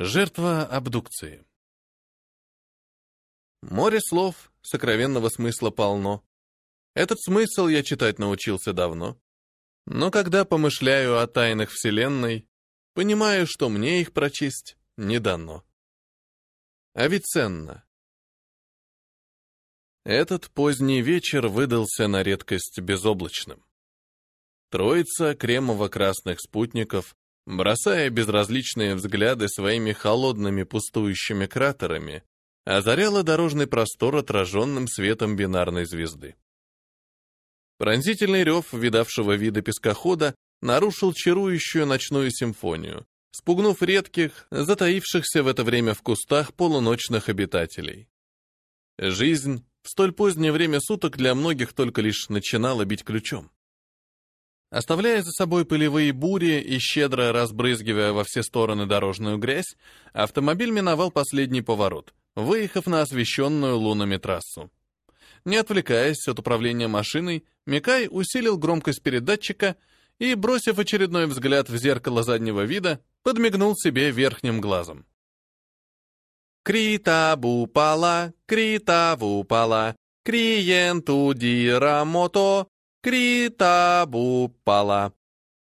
Жертва абдукции. Море слов, сокровенного смысла полно. Этот смысл я читать научился давно. Но когда помышляю о тайнах Вселенной, понимаю, что мне их прочесть не дано. Авиценна. Этот поздний вечер выдался на редкость безоблачным. Троица кремово-красных спутников бросая безразличные взгляды своими холодными пустующими кратерами, озаряла дорожный простор отраженным светом бинарной звезды. Пронзительный рев видавшего вида пескохода нарушил чарующую ночную симфонию, спугнув редких, затаившихся в это время в кустах полуночных обитателей. Жизнь в столь позднее время суток для многих только лишь начинала бить ключом. Оставляя за собой пылевые бури и щедро разбрызгивая во все стороны дорожную грязь, автомобиль миновал последний поворот, выехав на освещенную лунами трассу. Не отвлекаясь от управления машиной, Микай усилил громкость передатчика и, бросив очередной взгляд в зеркало заднего вида, подмигнул себе верхним глазом. «Крита-бу-пала, крита-бу-пала, криенту дирамото, Критабупала.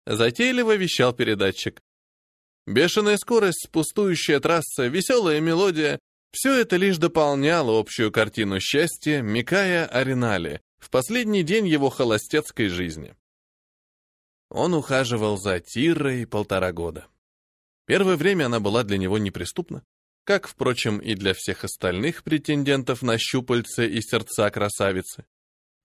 Затейливо вещал передатчик. Бешеная скорость, пустующая трасса, веселая мелодия — все это лишь дополняло общую картину счастья Микая Аринали в последний день его холостецкой жизни. Он ухаживал за Тирой полтора года. Первое время она была для него неприступна, как, впрочем, и для всех остальных претендентов на щупальце и сердца красавицы.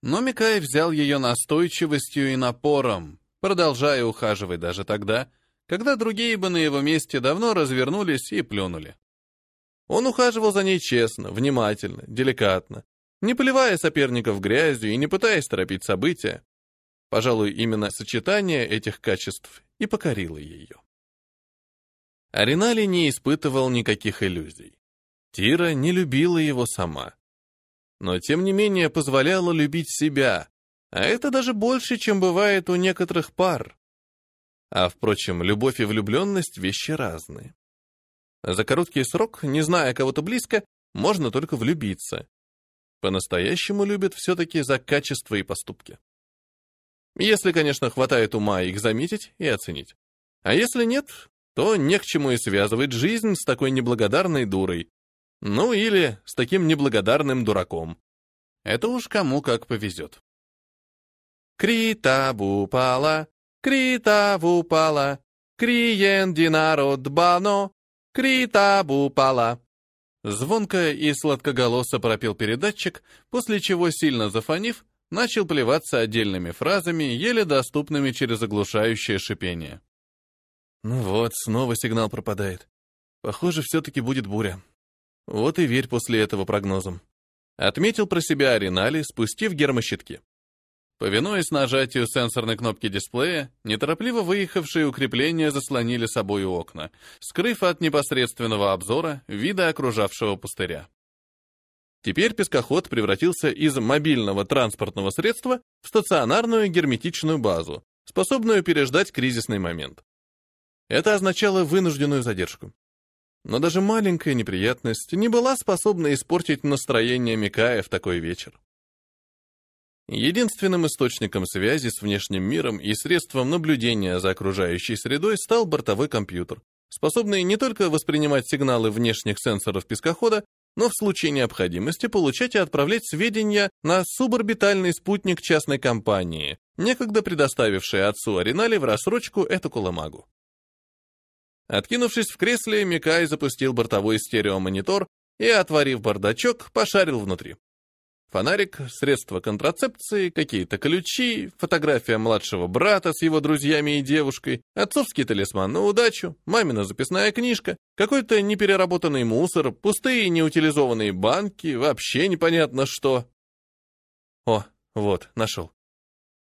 Но Микай взял ее настойчивостью и напором, продолжая ухаживать даже тогда, когда другие бы на его месте давно развернулись и плюнули. Он ухаживал за ней честно, внимательно, деликатно, не поливая соперников грязью и не пытаясь торопить события. Пожалуй, именно сочетание этих качеств и покорило ее. Аринали не испытывал никаких иллюзий. Тира не любила его сама но тем не менее позволяла любить себя, а это даже больше, чем бывает у некоторых пар. А, впрочем, любовь и влюбленность — вещи разные. За короткий срок, не зная кого-то близко, можно только влюбиться. По-настоящему любят все-таки за качество и поступки. Если, конечно, хватает ума их заметить и оценить. А если нет, то не к чему и связывать жизнь с такой неблагодарной дурой, ну или с таким неблагодарным дураком. Это уж кому как повезет. Крита-бупала, крита-бупала, криенди народ бано, крита-бупала. Звонко и сладкоголосо пропел передатчик, после чего, сильно зафонив, начал плеваться отдельными фразами, еле доступными через оглушающее шипение. Ну вот, снова сигнал пропадает. Похоже, все-таки будет буря. Вот и верь после этого прогнозам. Отметил про себя Аринали, спустив гермощитки. Повинуясь нажатию сенсорной кнопки дисплея, неторопливо выехавшие укрепления заслонили собой окна, скрыв от непосредственного обзора вида окружавшего пустыря. Теперь пескоход превратился из мобильного транспортного средства в стационарную герметичную базу, способную переждать кризисный момент. Это означало вынужденную задержку. Но даже маленькая неприятность не была способна испортить настроение Микая в такой вечер. Единственным источником связи с внешним миром и средством наблюдения за окружающей средой стал бортовой компьютер, способный не только воспринимать сигналы внешних сенсоров пескохода, но в случае необходимости получать и отправлять сведения на суборбитальный спутник частной компании, некогда предоставившей отцу Аринале в рассрочку эту куламагу. Откинувшись в кресле, Микай запустил бортовой стереомонитор и, отворив бардачок, пошарил внутри. Фонарик, средства контрацепции, какие-то ключи, фотография младшего брата с его друзьями и девушкой, отцовский талисман на удачу, мамина записная книжка, какой-то непереработанный мусор, пустые неутилизованные банки, вообще непонятно что. О, вот, нашел.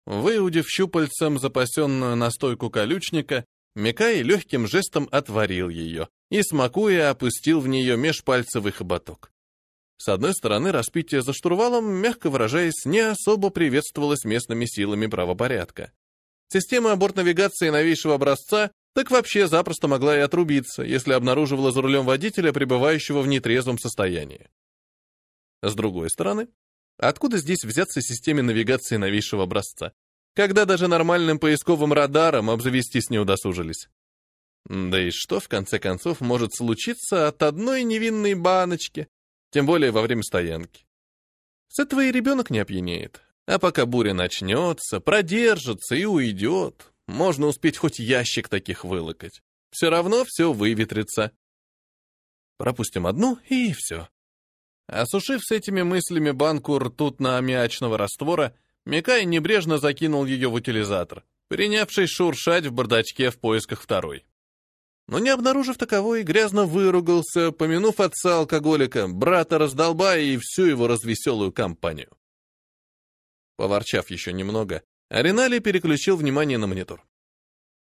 Выудив щупальцем запасенную настойку колючника, Микай легким жестом отворил ее и, смакуя, опустил в нее межпальцевый хоботок. С одной стороны, распитие за штурвалом, мягко выражаясь, не особо приветствовалось местными силами правопорядка. Система борт-навигации новейшего образца так вообще запросто могла и отрубиться, если обнаруживала за рулем водителя, пребывающего в нетрезвом состоянии. С другой стороны, откуда здесь взяться системе навигации новейшего образца, когда даже нормальным поисковым радаром обзавестись не удосужились? Да и что, в конце концов, может случиться от одной невинной баночки, тем более во время стоянки? С этого и ребенок не опьянеет. А пока буря начнется, продержится и уйдет, можно успеть хоть ящик таких вылокать. Все равно все выветрится. Пропустим одну, и все. Осушив с этими мыслями банку ртутно-аммиачного раствора, Микай небрежно закинул ее в утилизатор, принявшись шуршать в бардачке в поисках второй. Но не обнаружив таковой, грязно выругался, помянув отца алкоголика, брата раздолбая и всю его развеселую компанию. Поворчав еще немного, Аринали переключил внимание на монитор.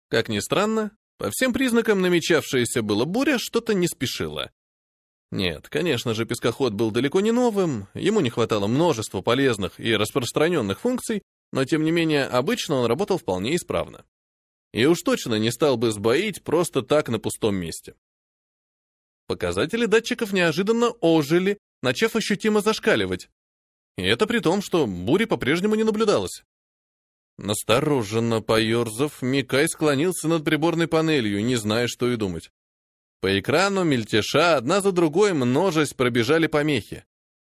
Как ни странно, по всем признакам намечавшаяся была буря что-то не спешила. Нет, конечно же, пескоход был далеко не новым, ему не хватало множества полезных и распространенных функций, но тем не менее обычно он работал вполне исправно. И уж точно не стал бы сбоить просто так на пустом месте. Показатели датчиков неожиданно ожили, начав ощутимо зашкаливать. И это при том, что бури по-прежнему не наблюдалось. Настороженно поерзав, Микай склонился над приборной панелью, не зная, что и думать. По экрану мельтеша одна за другой множесть пробежали помехи.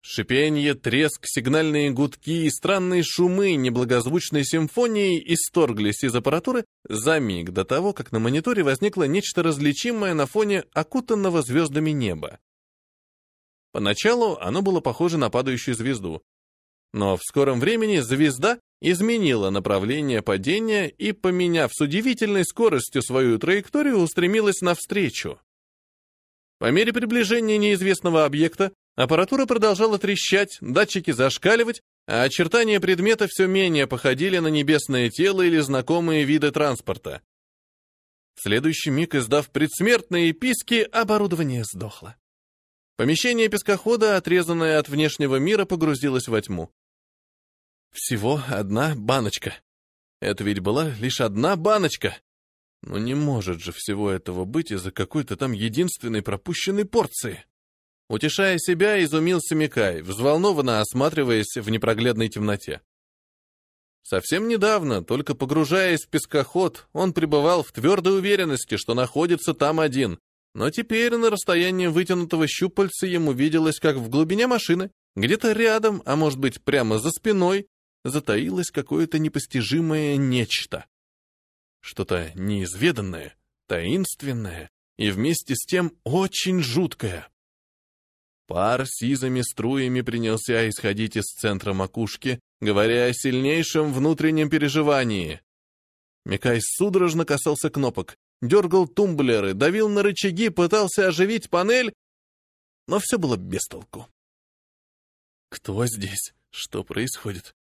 Шипенье, треск, сигнальные гудки и странные шумы неблагозвучной симфонии исторглись из аппаратуры за миг до того, как на мониторе возникло нечто различимое на фоне окутанного звездами неба. Поначалу оно было похоже на падающую звезду, но в скором времени звезда изменила направление падения и, поменяв с удивительной скоростью свою траекторию, устремилась навстречу. По мере приближения неизвестного объекта аппаратура продолжала трещать, датчики зашкаливать, а очертания предмета все менее походили на небесное тело или знакомые виды транспорта. В следующий миг, издав предсмертные писки, оборудование сдохло. Помещение пескохода, отрезанное от внешнего мира, погрузилось во тьму. Всего одна баночка. Это ведь была лишь одна баночка. Но не может же всего этого быть из-за какой-то там единственной пропущенной порции. Утешая себя, изумился Микай, взволнованно осматриваясь в непроглядной темноте. Совсем недавно, только погружаясь в пескоход, он пребывал в твердой уверенности, что находится там один, но теперь на расстоянии вытянутого щупальца ему виделось, как в глубине машины, где-то рядом, а может быть прямо за спиной, затаилось какое-то непостижимое нечто. Что-то неизведанное, таинственное и вместе с тем очень жуткое. Пар сизыми струями принялся исходить из центра макушки, говоря о сильнейшем внутреннем переживании. Микай судорожно касался кнопок, дергал тумблеры, давил на рычаги, пытался оживить панель, но все было без толку. Кто здесь? Что происходит?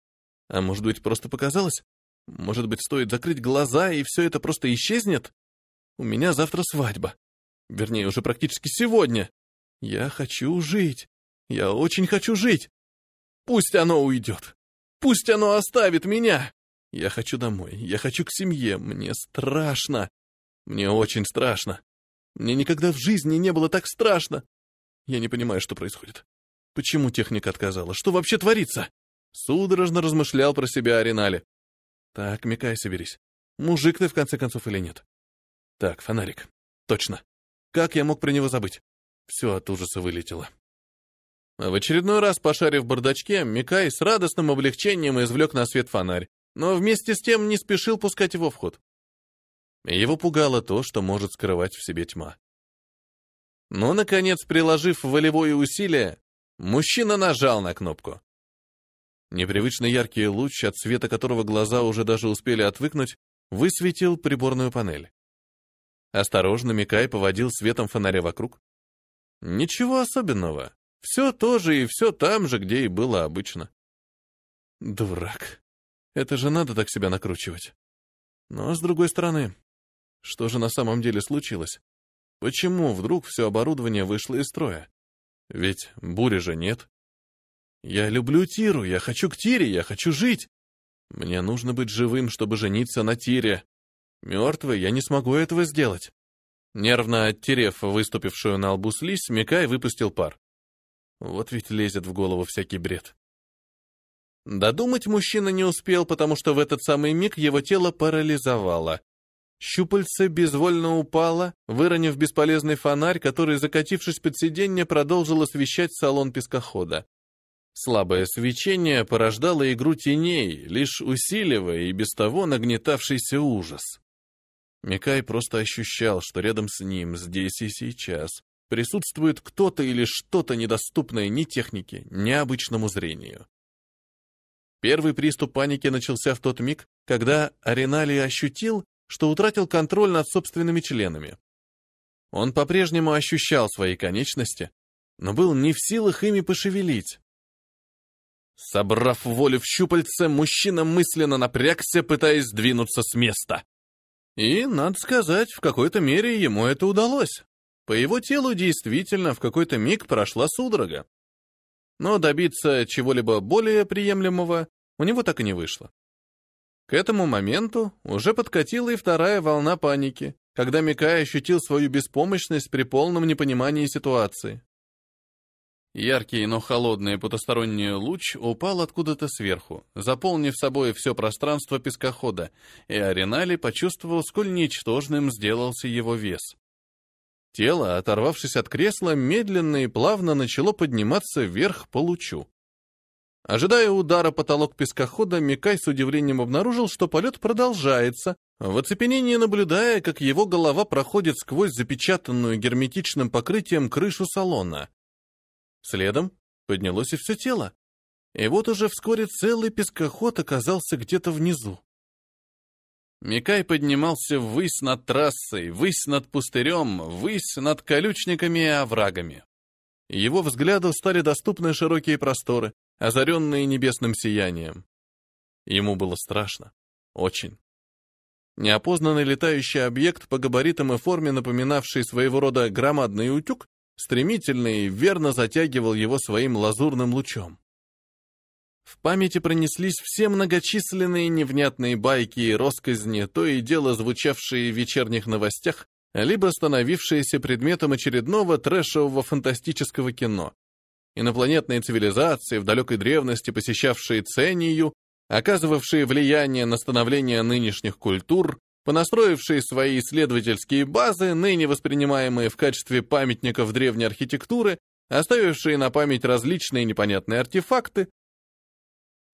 А может быть, просто показалось? Может быть, стоит закрыть глаза, и все это просто исчезнет? У меня завтра свадьба. Вернее, уже практически сегодня. Я хочу жить. Я очень хочу жить. Пусть оно уйдет. Пусть оно оставит меня. Я хочу домой. Я хочу к семье. Мне страшно. Мне очень страшно. Мне никогда в жизни не было так страшно. Я не понимаю, что происходит. Почему техника отказала? Что вообще творится? Судорожно размышлял про себя Аринале. Так, Микай, соберись. Мужик ты в конце концов или нет? Так, фонарик. Точно. Как я мог про него забыть? Все от ужаса вылетело. В очередной раз, пошарив бардачке, Микай с радостным облегчением извлек на свет фонарь, но вместе с тем не спешил пускать его в ход. Его пугало то, что может скрывать в себе тьма. Но, наконец, приложив волевое усилие, мужчина нажал на кнопку. Непривычно яркий луч, от света которого глаза уже даже успели отвыкнуть, высветил приборную панель. Осторожно Микай поводил светом фонаря вокруг. Ничего особенного. Все то же и все там же, где и было обычно. Дурак. Это же надо так себя накручивать. Но, с другой стороны, что же на самом деле случилось? Почему вдруг все оборудование вышло из строя? Ведь бури же нет. Я люблю Тиру, я хочу к Тире, я хочу жить. Мне нужно быть живым, чтобы жениться на Тире. Мертвый, я не смогу этого сделать. Нервно оттерев выступившую на лбу слизь, Микай выпустил пар. Вот ведь лезет в голову всякий бред. Додумать мужчина не успел, потому что в этот самый миг его тело парализовало. Щупальце безвольно упало, выронив бесполезный фонарь, который, закатившись под сиденье, продолжил освещать салон пескохода. Слабое свечение порождало игру теней, лишь усиливая и без того нагнетавшийся ужас. Микай просто ощущал, что рядом с ним, здесь и сейчас, присутствует кто-то или что-то недоступное ни технике, ни обычному зрению. Первый приступ паники начался в тот миг, когда Аринали ощутил, что утратил контроль над собственными членами. Он по-прежнему ощущал свои конечности, но был не в силах ими пошевелить. Собрав волю в щупальце, мужчина мысленно напрягся, пытаясь двинуться с места. И, надо сказать, в какой-то мере ему это удалось. По его телу действительно в какой-то миг прошла судорога. Но добиться чего-либо более приемлемого у него так и не вышло. К этому моменту уже подкатила и вторая волна паники, когда Микай ощутил свою беспомощность при полном непонимании ситуации. Яркий, но холодный потусторонний луч упал откуда-то сверху, заполнив собой все пространство пескохода, и Аринали почувствовал, сколь ничтожным сделался его вес. Тело, оторвавшись от кресла, медленно и плавно начало подниматься вверх по лучу. Ожидая удара потолок пескохода, Микай с удивлением обнаружил, что полет продолжается, в оцепенении наблюдая, как его голова проходит сквозь запечатанную герметичным покрытием крышу салона. Следом поднялось и все тело. И вот уже вскоре целый пескоход оказался где-то внизу. Микай поднимался ввысь над трассой, ввысь над пустырем, ввысь над колючниками и оврагами. Его взгляду стали доступны широкие просторы, озаренные небесным сиянием. Ему было страшно. Очень. Неопознанный летающий объект по габаритам и форме, напоминавший своего рода громадный утюг, стремительно и верно затягивал его своим лазурным лучом. В памяти пронеслись все многочисленные невнятные байки и росказни, то и дело звучавшие в вечерних новостях, либо становившиеся предметом очередного трэшевого фантастического кино, инопланетные цивилизации в далекой древности, посещавшие Цению, оказывавшие влияние на становление нынешних культур, понастроившие свои исследовательские базы, ныне воспринимаемые в качестве памятников древней архитектуры, оставившие на память различные непонятные артефакты,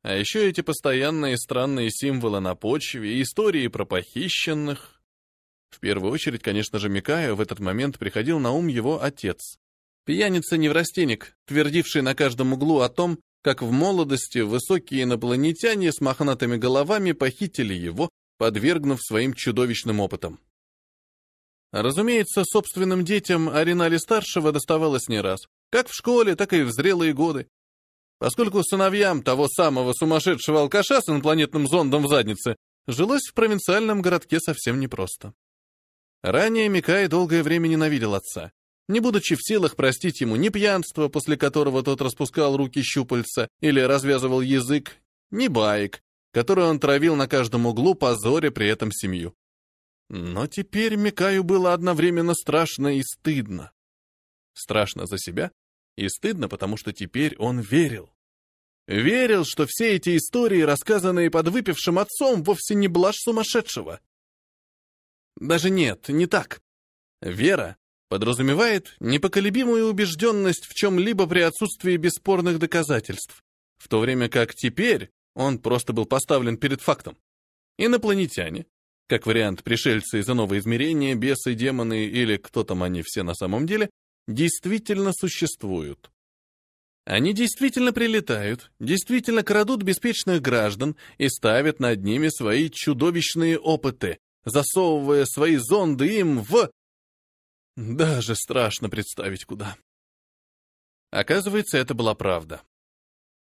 а еще эти постоянные странные символы на почве истории про похищенных. В первую очередь, конечно же, Микаю в этот момент приходил на ум его отец. Пьяница-неврастенник, твердивший на каждом углу о том, как в молодости высокие инопланетяне с мохнатыми головами похитили его, подвергнув своим чудовищным опытам. Разумеется, собственным детям Аринали-старшего доставалось не раз, как в школе, так и в зрелые годы. Поскольку сыновьям того самого сумасшедшего алкаша с инопланетным зондом в заднице жилось в провинциальном городке совсем непросто. Ранее Микай долгое время ненавидел отца, не будучи в силах простить ему ни пьянство, после которого тот распускал руки щупальца или развязывал язык, ни баек, который он травил на каждом углу, позоря при этом семью. Но теперь Микаю было одновременно страшно и стыдно. Страшно за себя и стыдно, потому что теперь он верил. Верил, что все эти истории, рассказанные под выпившим отцом, вовсе не блажь сумасшедшего. Даже нет, не так. Вера подразумевает непоколебимую убежденность в чем-либо при отсутствии бесспорных доказательств, в то время как теперь он просто был поставлен перед фактом. Инопланетяне, как вариант пришельцы из иного измерения, бесы, демоны или кто там они все на самом деле, действительно существуют. Они действительно прилетают, действительно крадут беспечных граждан и ставят над ними свои чудовищные опыты, засовывая свои зонды им в даже страшно представить, куда. Оказывается, это была правда.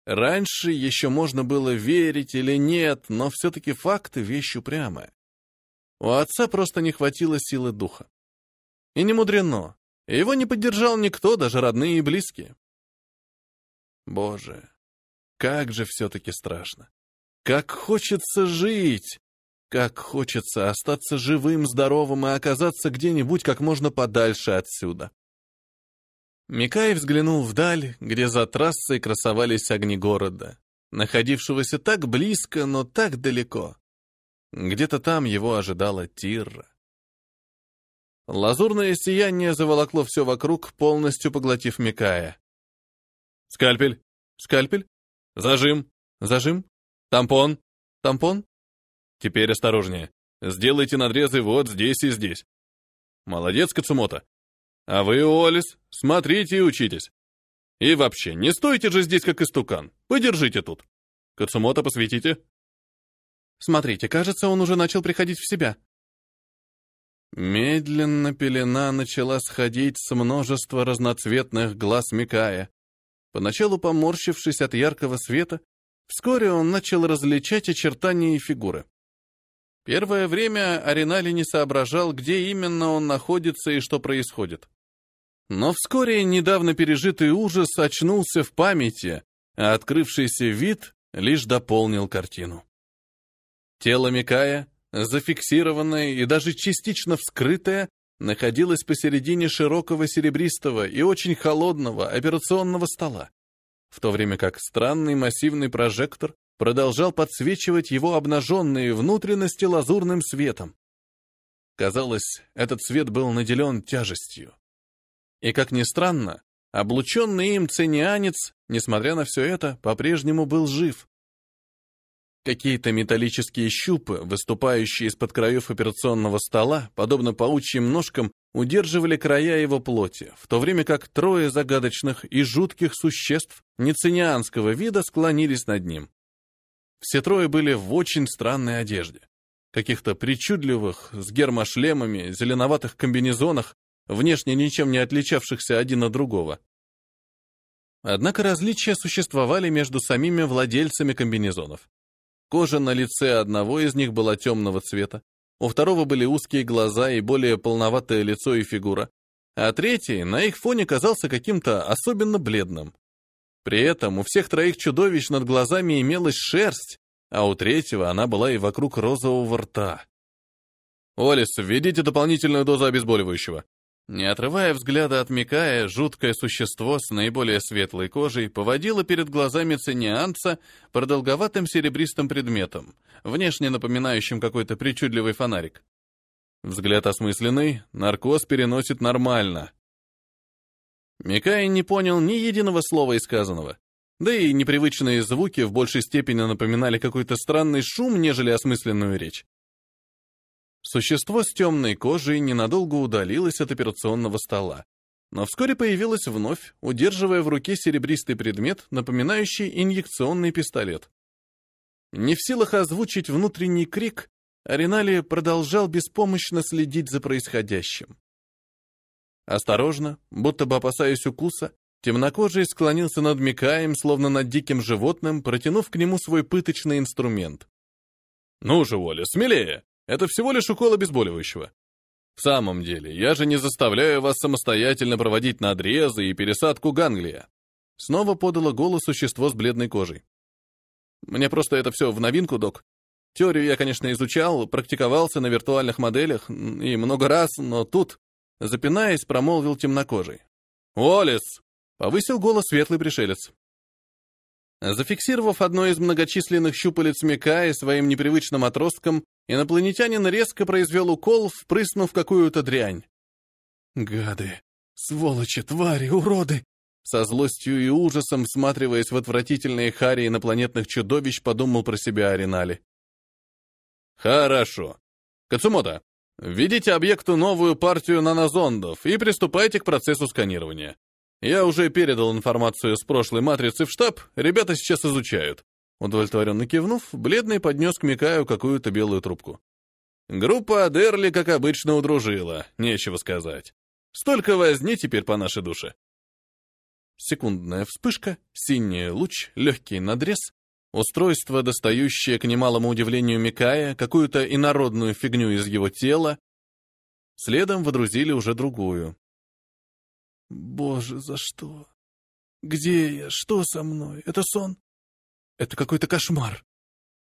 Раньше еще можно было верить или нет, но все-таки факты — вещь упрямая. У отца просто не хватило силы духа. И не мудрено. Его не поддержал никто, даже родные и близкие. Боже, как же все-таки страшно. Как хочется жить! Как хочется остаться живым, здоровым и оказаться где-нибудь как можно подальше отсюда. Микай взглянул вдаль, где за трассой красовались огни города, находившегося так близко, но так далеко. Где-то там его ожидала Тирра. Лазурное сияние заволокло все вокруг, полностью поглотив Микая. «Скальпель! Скальпель! Зажим! Зажим! Тампон! Тампон! Теперь осторожнее. Сделайте надрезы вот здесь и здесь. Молодец, Кацумото. А вы, Олис, смотрите и учитесь. И вообще, не стойте же здесь, как истукан. Подержите тут. Кацумото, посветите. Смотрите, кажется, он уже начал приходить в себя. Медленно пелена начала сходить с множества разноцветных глаз Микая. Поначалу поморщившись от яркого света, вскоре он начал различать очертания и фигуры. Первое время Аринали не соображал, где именно он находится и что происходит. Но вскоре недавно пережитый ужас очнулся в памяти, а открывшийся вид лишь дополнил картину. Тело Микая, зафиксированное и даже частично вскрытое, находилось посередине широкого серебристого и очень холодного операционного стола, в то время как странный массивный прожектор продолжал подсвечивать его обнаженные внутренности лазурным светом. Казалось, этот свет был наделен тяжестью. И, как ни странно, облученный им ценианец, несмотря на все это, по-прежнему был жив. Какие-то металлические щупы, выступающие из-под краев операционного стола, подобно паучьим ножкам, удерживали края его плоти, в то время как трое загадочных и жутких существ неценианского вида склонились над ним. Все трое были в очень странной одежде. Каких-то причудливых, с гермошлемами, зеленоватых комбинезонах, внешне ничем не отличавшихся один от другого. Однако различия существовали между самими владельцами комбинезонов. Кожа на лице одного из них была темного цвета, у второго были узкие глаза и более полноватое лицо и фигура, а третий на их фоне казался каким-то особенно бледным. При этом у всех троих чудовищ над глазами имелась шерсть, а у третьего она была и вокруг розового рта. «Олис, введите дополнительную дозу обезболивающего». Не отрывая взгляда от Микая, жуткое существо с наиболее светлой кожей поводило перед глазами ценианца продолговатым серебристым предметом, внешне напоминающим какой-то причудливый фонарик. Взгляд осмысленный, наркоз переносит нормально. Микай не понял ни единого слова сказанного. Да и непривычные звуки в большей степени напоминали какой-то странный шум, нежели осмысленную речь. Существо с темной кожей ненадолго удалилось от операционного стола, но вскоре появилось вновь, удерживая в руке серебристый предмет, напоминающий инъекционный пистолет. Не в силах озвучить внутренний крик, Аринали продолжал беспомощно следить за происходящим. Осторожно, будто бы опасаясь укуса, темнокожий склонился над Микаем, словно над диким животным, протянув к нему свой пыточный инструмент. «Ну же, Оля, смелее! Это всего лишь укол обезболивающего. В самом деле, я же не заставляю вас самостоятельно проводить надрезы и пересадку ганглия». Снова подало голос существо с бледной кожей. «Мне просто это все в новинку, док. Теорию я, конечно, изучал, практиковался на виртуальных моделях и много раз, но тут Запинаясь, промолвил темнокожий. «Олес!» — повысил голос светлый пришелец. Зафиксировав одно из многочисленных щупалец Микая своим непривычным отростком, инопланетянин резко произвел укол, впрыснув какую-то дрянь. «Гады! Сволочи! Твари! Уроды!» Со злостью и ужасом, всматриваясь в отвратительные хари инопланетных чудовищ, подумал про себя Аринали. «Хорошо. Кацумото, Введите объекту новую партию нанозондов и приступайте к процессу сканирования. Я уже передал информацию с прошлой матрицы в штаб, ребята сейчас изучают. Удовлетворенно кивнув, бледный поднес к Микаю какую-то белую трубку. Группа Адерли, как обычно, удружила, нечего сказать. Столько возни теперь по нашей душе. Секундная вспышка, синий луч, легкий надрез, Устройство, достающее, к немалому удивлению Микая, какую-то инородную фигню из его тела, следом водрузили уже другую. «Боже, за что? Где я? Что со мной? Это сон? Это какой-то кошмар.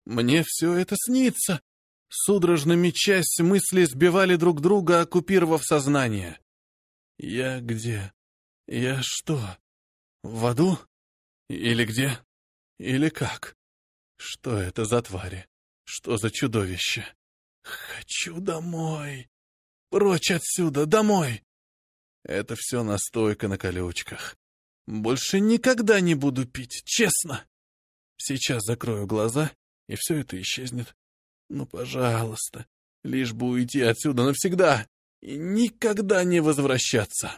Мне все это снится!» Судорожно мечась, мысли сбивали друг друга, оккупировав сознание. «Я где? Я что? В аду? Или где? Или как? Что это за твари? Что за чудовище? Хочу домой! Прочь отсюда, домой!» Это все настойка на колючках. Больше никогда не буду пить, честно. Сейчас закрою глаза, и все это исчезнет. Ну, пожалуйста, лишь бы уйти отсюда навсегда и никогда не возвращаться.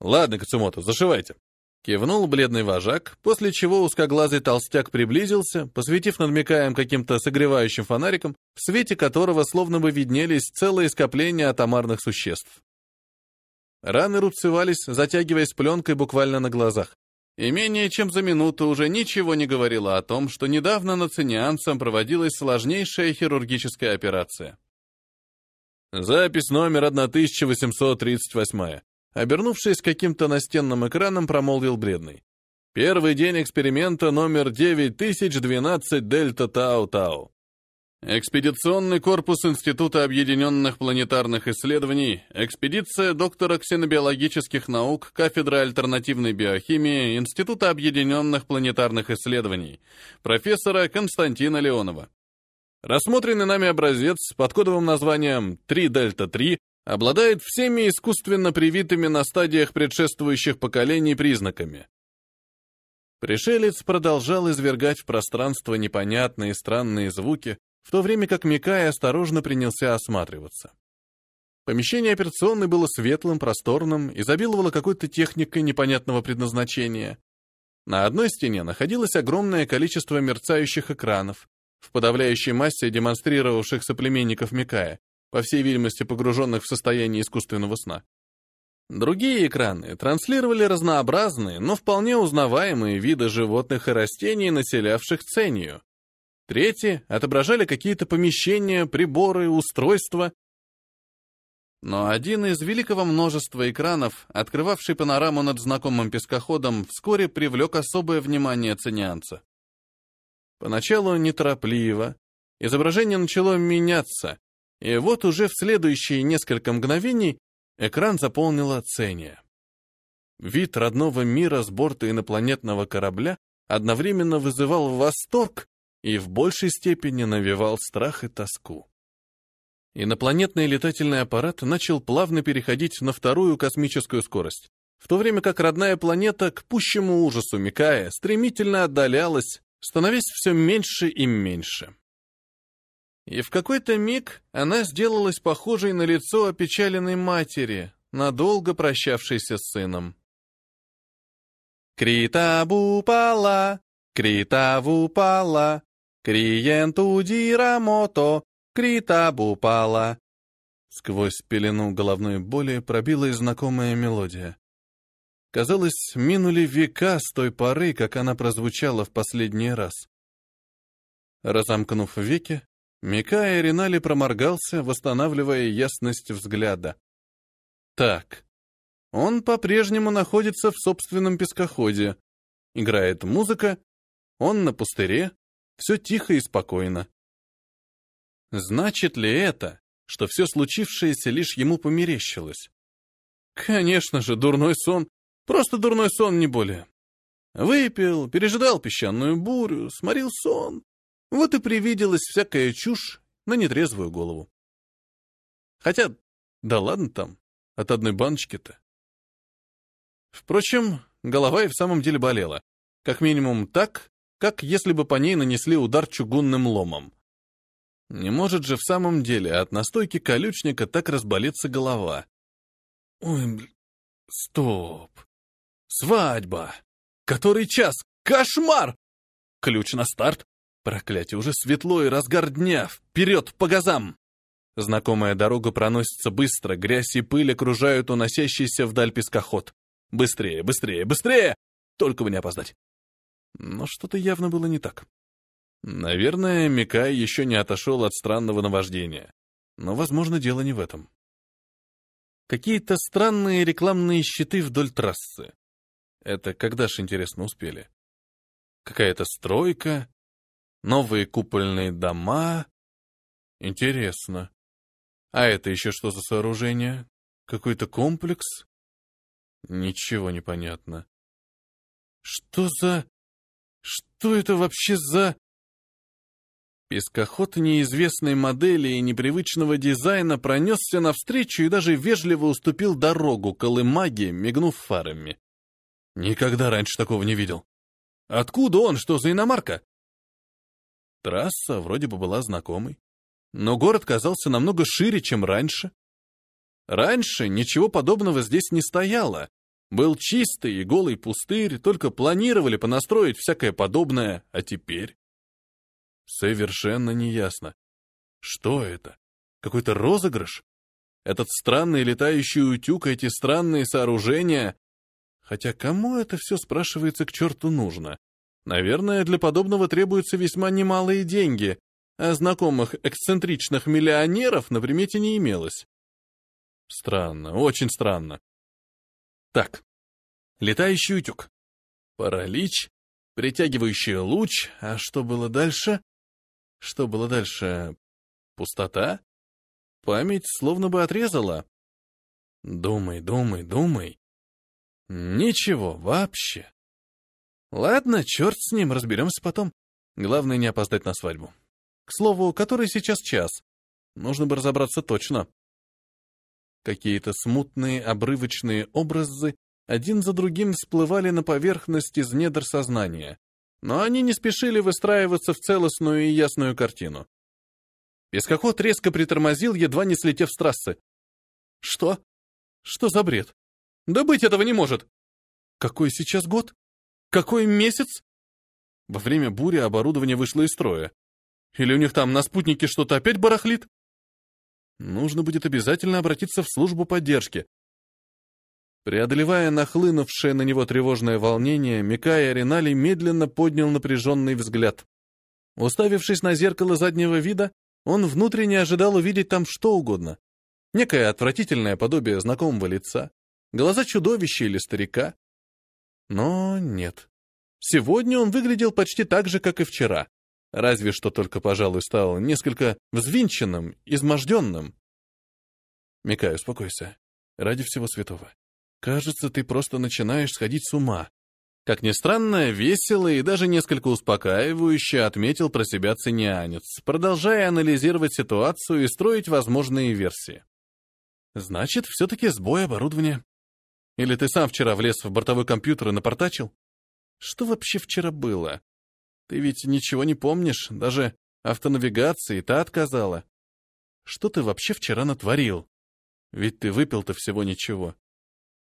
Ладно, Кацумото, зашивайте. Кивнул бледный вожак, после чего узкоглазый толстяк приблизился, посветив над каким-то согревающим фонариком, в свете которого словно бы виднелись целые скопления атомарных существ. Раны рубцевались, затягиваясь пленкой буквально на глазах. И менее чем за минуту уже ничего не говорило о том, что недавно над цинианцем проводилась сложнейшая хирургическая операция. Запись номер 1838. Обернувшись каким-то настенным экраном, промолвил бледный. Первый день эксперимента номер 9012 Дельта Тау-Тау. Экспедиционный корпус Института объединенных планетарных исследований, экспедиция доктора ксенобиологических наук, кафедра альтернативной биохимии Института объединенных планетарных исследований, профессора Константина Леонова. Рассмотренный нами образец под кодовым названием 3-дельта-3 обладает всеми искусственно привитыми на стадиях предшествующих поколений признаками. Пришелец продолжал извергать в пространство непонятные странные звуки, в то время как Микай осторожно принялся осматриваться. Помещение операционной было светлым, просторным, изобиловало какой-то техникой непонятного предназначения. На одной стене находилось огромное количество мерцающих экранов, в подавляющей массе демонстрировавших соплеменников Микая, по всей видимости погруженных в состояние искусственного сна. Другие экраны транслировали разнообразные, но вполне узнаваемые виды животных и растений, населявших Цению, Третьи отображали какие-то помещения, приборы, устройства. Но один из великого множества экранов, открывавший панораму над знакомым пескоходом, вскоре привлек особое внимание ценианца. Поначалу неторопливо, изображение начало меняться, и вот уже в следующие несколько мгновений экран заполнила Цения. Вид родного мира с борта инопланетного корабля одновременно вызывал восторг и в большей степени навевал страх и тоску. Инопланетный летательный аппарат начал плавно переходить на вторую космическую скорость, в то время как родная планета, к пущему ужасу Микая, стремительно отдалялась, становясь все меньше и меньше. И в какой-то миг она сделалась похожей на лицо опечаленной матери, надолго прощавшейся с сыном. «Критабу-пала, критаву-пала, Криенту дирамото, критабу пала. Сквозь пелену головной боли пробилась знакомая мелодия. Казалось, минули века с той поры, как она прозвучала в последний раз. Разомкнув веки, Микая Ринали проморгался, восстанавливая ясность взгляда. Так, он по-прежнему находится в собственном пескоходе. Играет музыка, он на пустыре, все тихо и спокойно. Значит ли это, что все случившееся лишь ему померещилось? Конечно же, дурной сон. Просто дурной сон, не более. Выпил, пережидал песчаную бурю, сморил сон. Вот и привиделась всякая чушь на нетрезвую голову. Хотя, да ладно там, от одной баночки-то. Впрочем, голова и в самом деле болела. Как минимум так, как если бы по ней нанесли удар чугунным ломом. Не может же в самом деле от настойки колючника так разболеться голова. Ой, блин, стоп. Свадьба. Который час? Кошмар! Ключ на старт. Проклятие, уже светло и разгар дня. Вперед, по газам! Знакомая дорога проносится быстро, грязь и пыль окружают уносящийся вдаль пескоход. Быстрее, быстрее, быстрее! Только бы не опоздать. Но что-то явно было не так. Наверное, Микай еще не отошел от странного наваждения. Но, возможно, дело не в этом. Какие-то странные рекламные щиты вдоль трассы. Это когда ж, интересно, успели? Какая-то стройка, новые купольные дома, Интересно. А это еще что за сооружение? Какой-то комплекс? Ничего не понятно. Что за... Что это вообще за... Пескоход неизвестной модели и непривычного дизайна пронесся навстречу и даже вежливо уступил дорогу колымаге, мигнув фарами. Никогда раньше такого не видел. Откуда он? Что за иномарка? Трасса вроде бы была знакомой, но город казался намного шире, чем раньше. Раньше ничего подобного здесь не стояло. Был чистый и голый пустырь, только планировали понастроить всякое подобное, а теперь... Совершенно неясно. Что это? Какой-то розыгрыш? Этот странный летающий утюг, эти странные сооружения... Хотя кому это все, спрашивается, к черту нужно? Наверное, для подобного требуются весьма немалые деньги, а знакомых эксцентричных миллионеров на примете не имелось. Странно, очень странно. Так, летающий утюг, паралич, притягивающий луч, а что было дальше? Что было дальше? Пустота? Память словно бы отрезала. Думай, думай, думай. Ничего вообще. Ладно, черт с ним, разберемся потом. Главное не опоздать на свадьбу. К слову, который сейчас час? Нужно бы разобраться точно. Какие-то смутные, обрывочные образы один за другим всплывали на поверхность из недр сознания но они не спешили выстраиваться в целостную и ясную картину. Пескоход резко притормозил, едва не слетев с трассы. Что? Что за бред? Да быть этого не может! Какой сейчас год? Какой месяц? Во время бури оборудование вышло из строя. Или у них там на спутнике что-то опять барахлит? Нужно будет обязательно обратиться в службу поддержки, Преодолевая нахлынувшее на него тревожное волнение, Микай Ринали медленно поднял напряженный взгляд. Уставившись на зеркало заднего вида, он внутренне ожидал увидеть там что угодно. Некое отвратительное подобие знакомого лица, глаза чудовища или старика. Но нет. Сегодня он выглядел почти так же, как и вчера. Разве что только, пожалуй, стал несколько взвинченным, изможденным. Микай, успокойся. Ради всего святого. Кажется, ты просто начинаешь сходить с ума. Как ни странно, весело и даже несколько успокаивающе отметил про себя цинянец, продолжая анализировать ситуацию и строить возможные версии. Значит, все-таки сбой оборудования. Или ты сам вчера влез в бортовой компьютер и напортачил? Что вообще вчера было? Ты ведь ничего не помнишь, даже автонавигации та отказала. Что ты вообще вчера натворил? Ведь ты выпил-то всего ничего.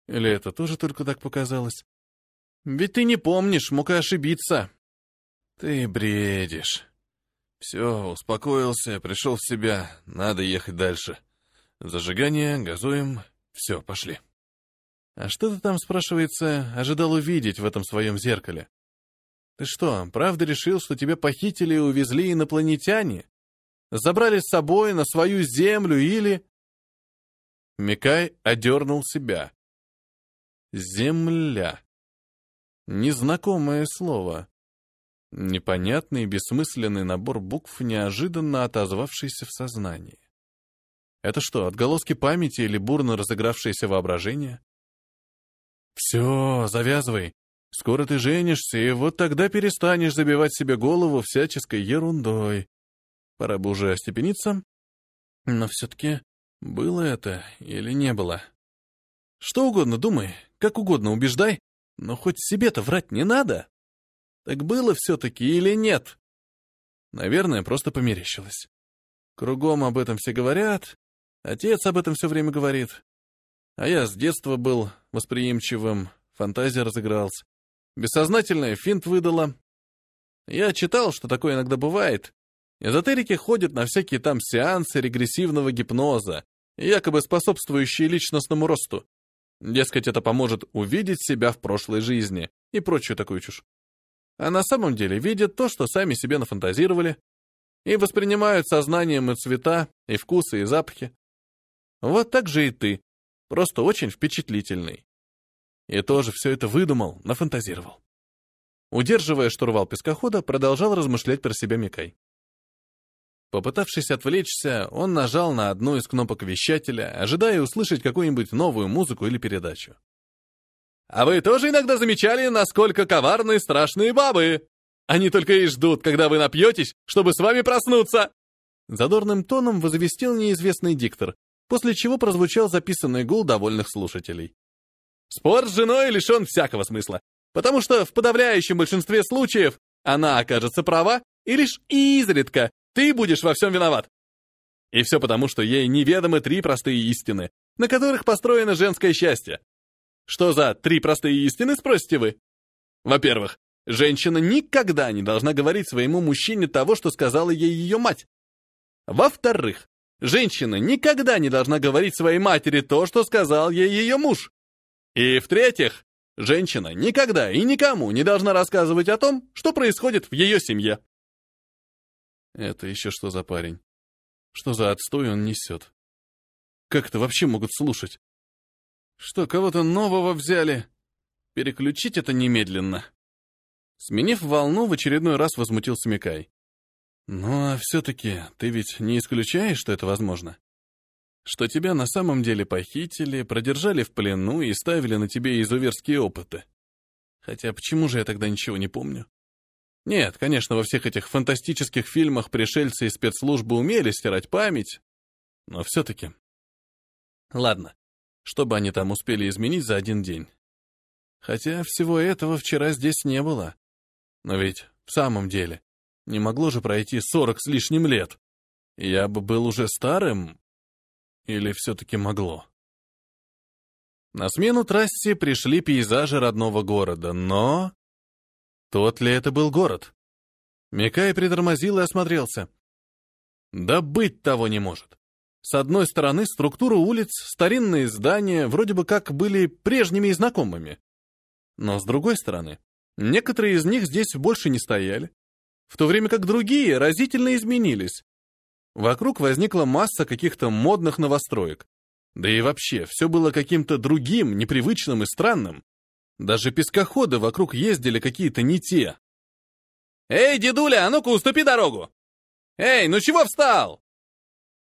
Или это тоже только так показалось? Ведь ты не помнишь, мог и ошибиться. Ты бредишь. Все, успокоился, пришел в себя, надо ехать дальше. Зажигание, газуем, все, пошли. А что ты там, спрашивается, ожидал увидеть в этом своем зеркале? Ты что, правда решил, что тебя похитили и увезли инопланетяне? Забрали с собой на свою землю или... Микай одернул себя. Земля. Незнакомое слово. Непонятный бессмысленный набор букв, неожиданно отозвавшийся в сознании. Это что, отголоски памяти или бурно разыгравшееся воображение? Все, завязывай. Скоро ты женишься, и вот тогда перестанешь забивать себе голову всяческой ерундой. Пора бы уже остепениться. Но все-таки было это или не было? Что угодно думай, как угодно убеждай, но хоть себе-то врать не надо. Так было все-таки или нет? Наверное, просто померещилось. Кругом об этом все говорят, отец об этом все время говорит. А я с детства был восприимчивым, фантазия разыгралась. Бессознательная финт выдала. Я читал, что такое иногда бывает. Эзотерики ходят на всякие там сеансы регрессивного гипноза, якобы способствующие личностному росту. Дескать, это поможет увидеть себя в прошлой жизни и прочую такую чушь. А на самом деле видят то, что сами себе нафантазировали, и воспринимают сознанием и цвета, и вкусы, и запахи. Вот так же и ты, просто очень впечатлительный. И тоже все это выдумал, нафантазировал. Удерживая штурвал пескохода, продолжал размышлять про себя Микай. Попытавшись отвлечься, он нажал на одну из кнопок вещателя, ожидая услышать какую-нибудь новую музыку или передачу. «А вы тоже иногда замечали, насколько коварны страшные бабы? Они только и ждут, когда вы напьетесь, чтобы с вами проснуться!» Задорным тоном возвестил неизвестный диктор, после чего прозвучал записанный гул довольных слушателей. Спор с женой лишен всякого смысла, потому что в подавляющем большинстве случаев она окажется права, и лишь изредка ты будешь во всем виноват. И все потому, что ей неведомы три простые истины, на которых построено женское счастье. Что за три простые истины, спросите вы? Во-первых, женщина никогда не должна говорить своему мужчине того, что сказала ей ее мать. Во-вторых, женщина никогда не должна говорить своей матери то, что сказал ей ее муж. И в-третьих, женщина никогда и никому не должна рассказывать о том, что происходит в ее семье. Это еще что за парень? Что за отстой он несет? Как это вообще могут слушать? Что, кого-то нового взяли? Переключить это немедленно. Сменив волну, в очередной раз возмутился Микай. Ну, а все-таки ты ведь не исключаешь, что это возможно? Что тебя на самом деле похитили, продержали в плену и ставили на тебе изуверские опыты. Хотя почему же я тогда ничего не помню? Нет, конечно, во всех этих фантастических фильмах пришельцы и спецслужбы умели стирать память, но все-таки... Ладно, что бы они там успели изменить за один день? Хотя всего этого вчера здесь не было. Но ведь в самом деле не могло же пройти сорок с лишним лет. Я бы был уже старым. Или все-таки могло? На смену трассе пришли пейзажи родного города, но... Тот ли это был город? Микай притормозил и осмотрелся. Да быть того не может. С одной стороны, структура улиц, старинные здания вроде бы как были прежними и знакомыми. Но с другой стороны, некоторые из них здесь больше не стояли, в то время как другие разительно изменились. Вокруг возникла масса каких-то модных новостроек. Да и вообще, все было каким-то другим, непривычным и странным. Даже пескоходы вокруг ездили какие-то не те. «Эй, дедуля, а ну-ка уступи дорогу! Эй, ну чего встал?»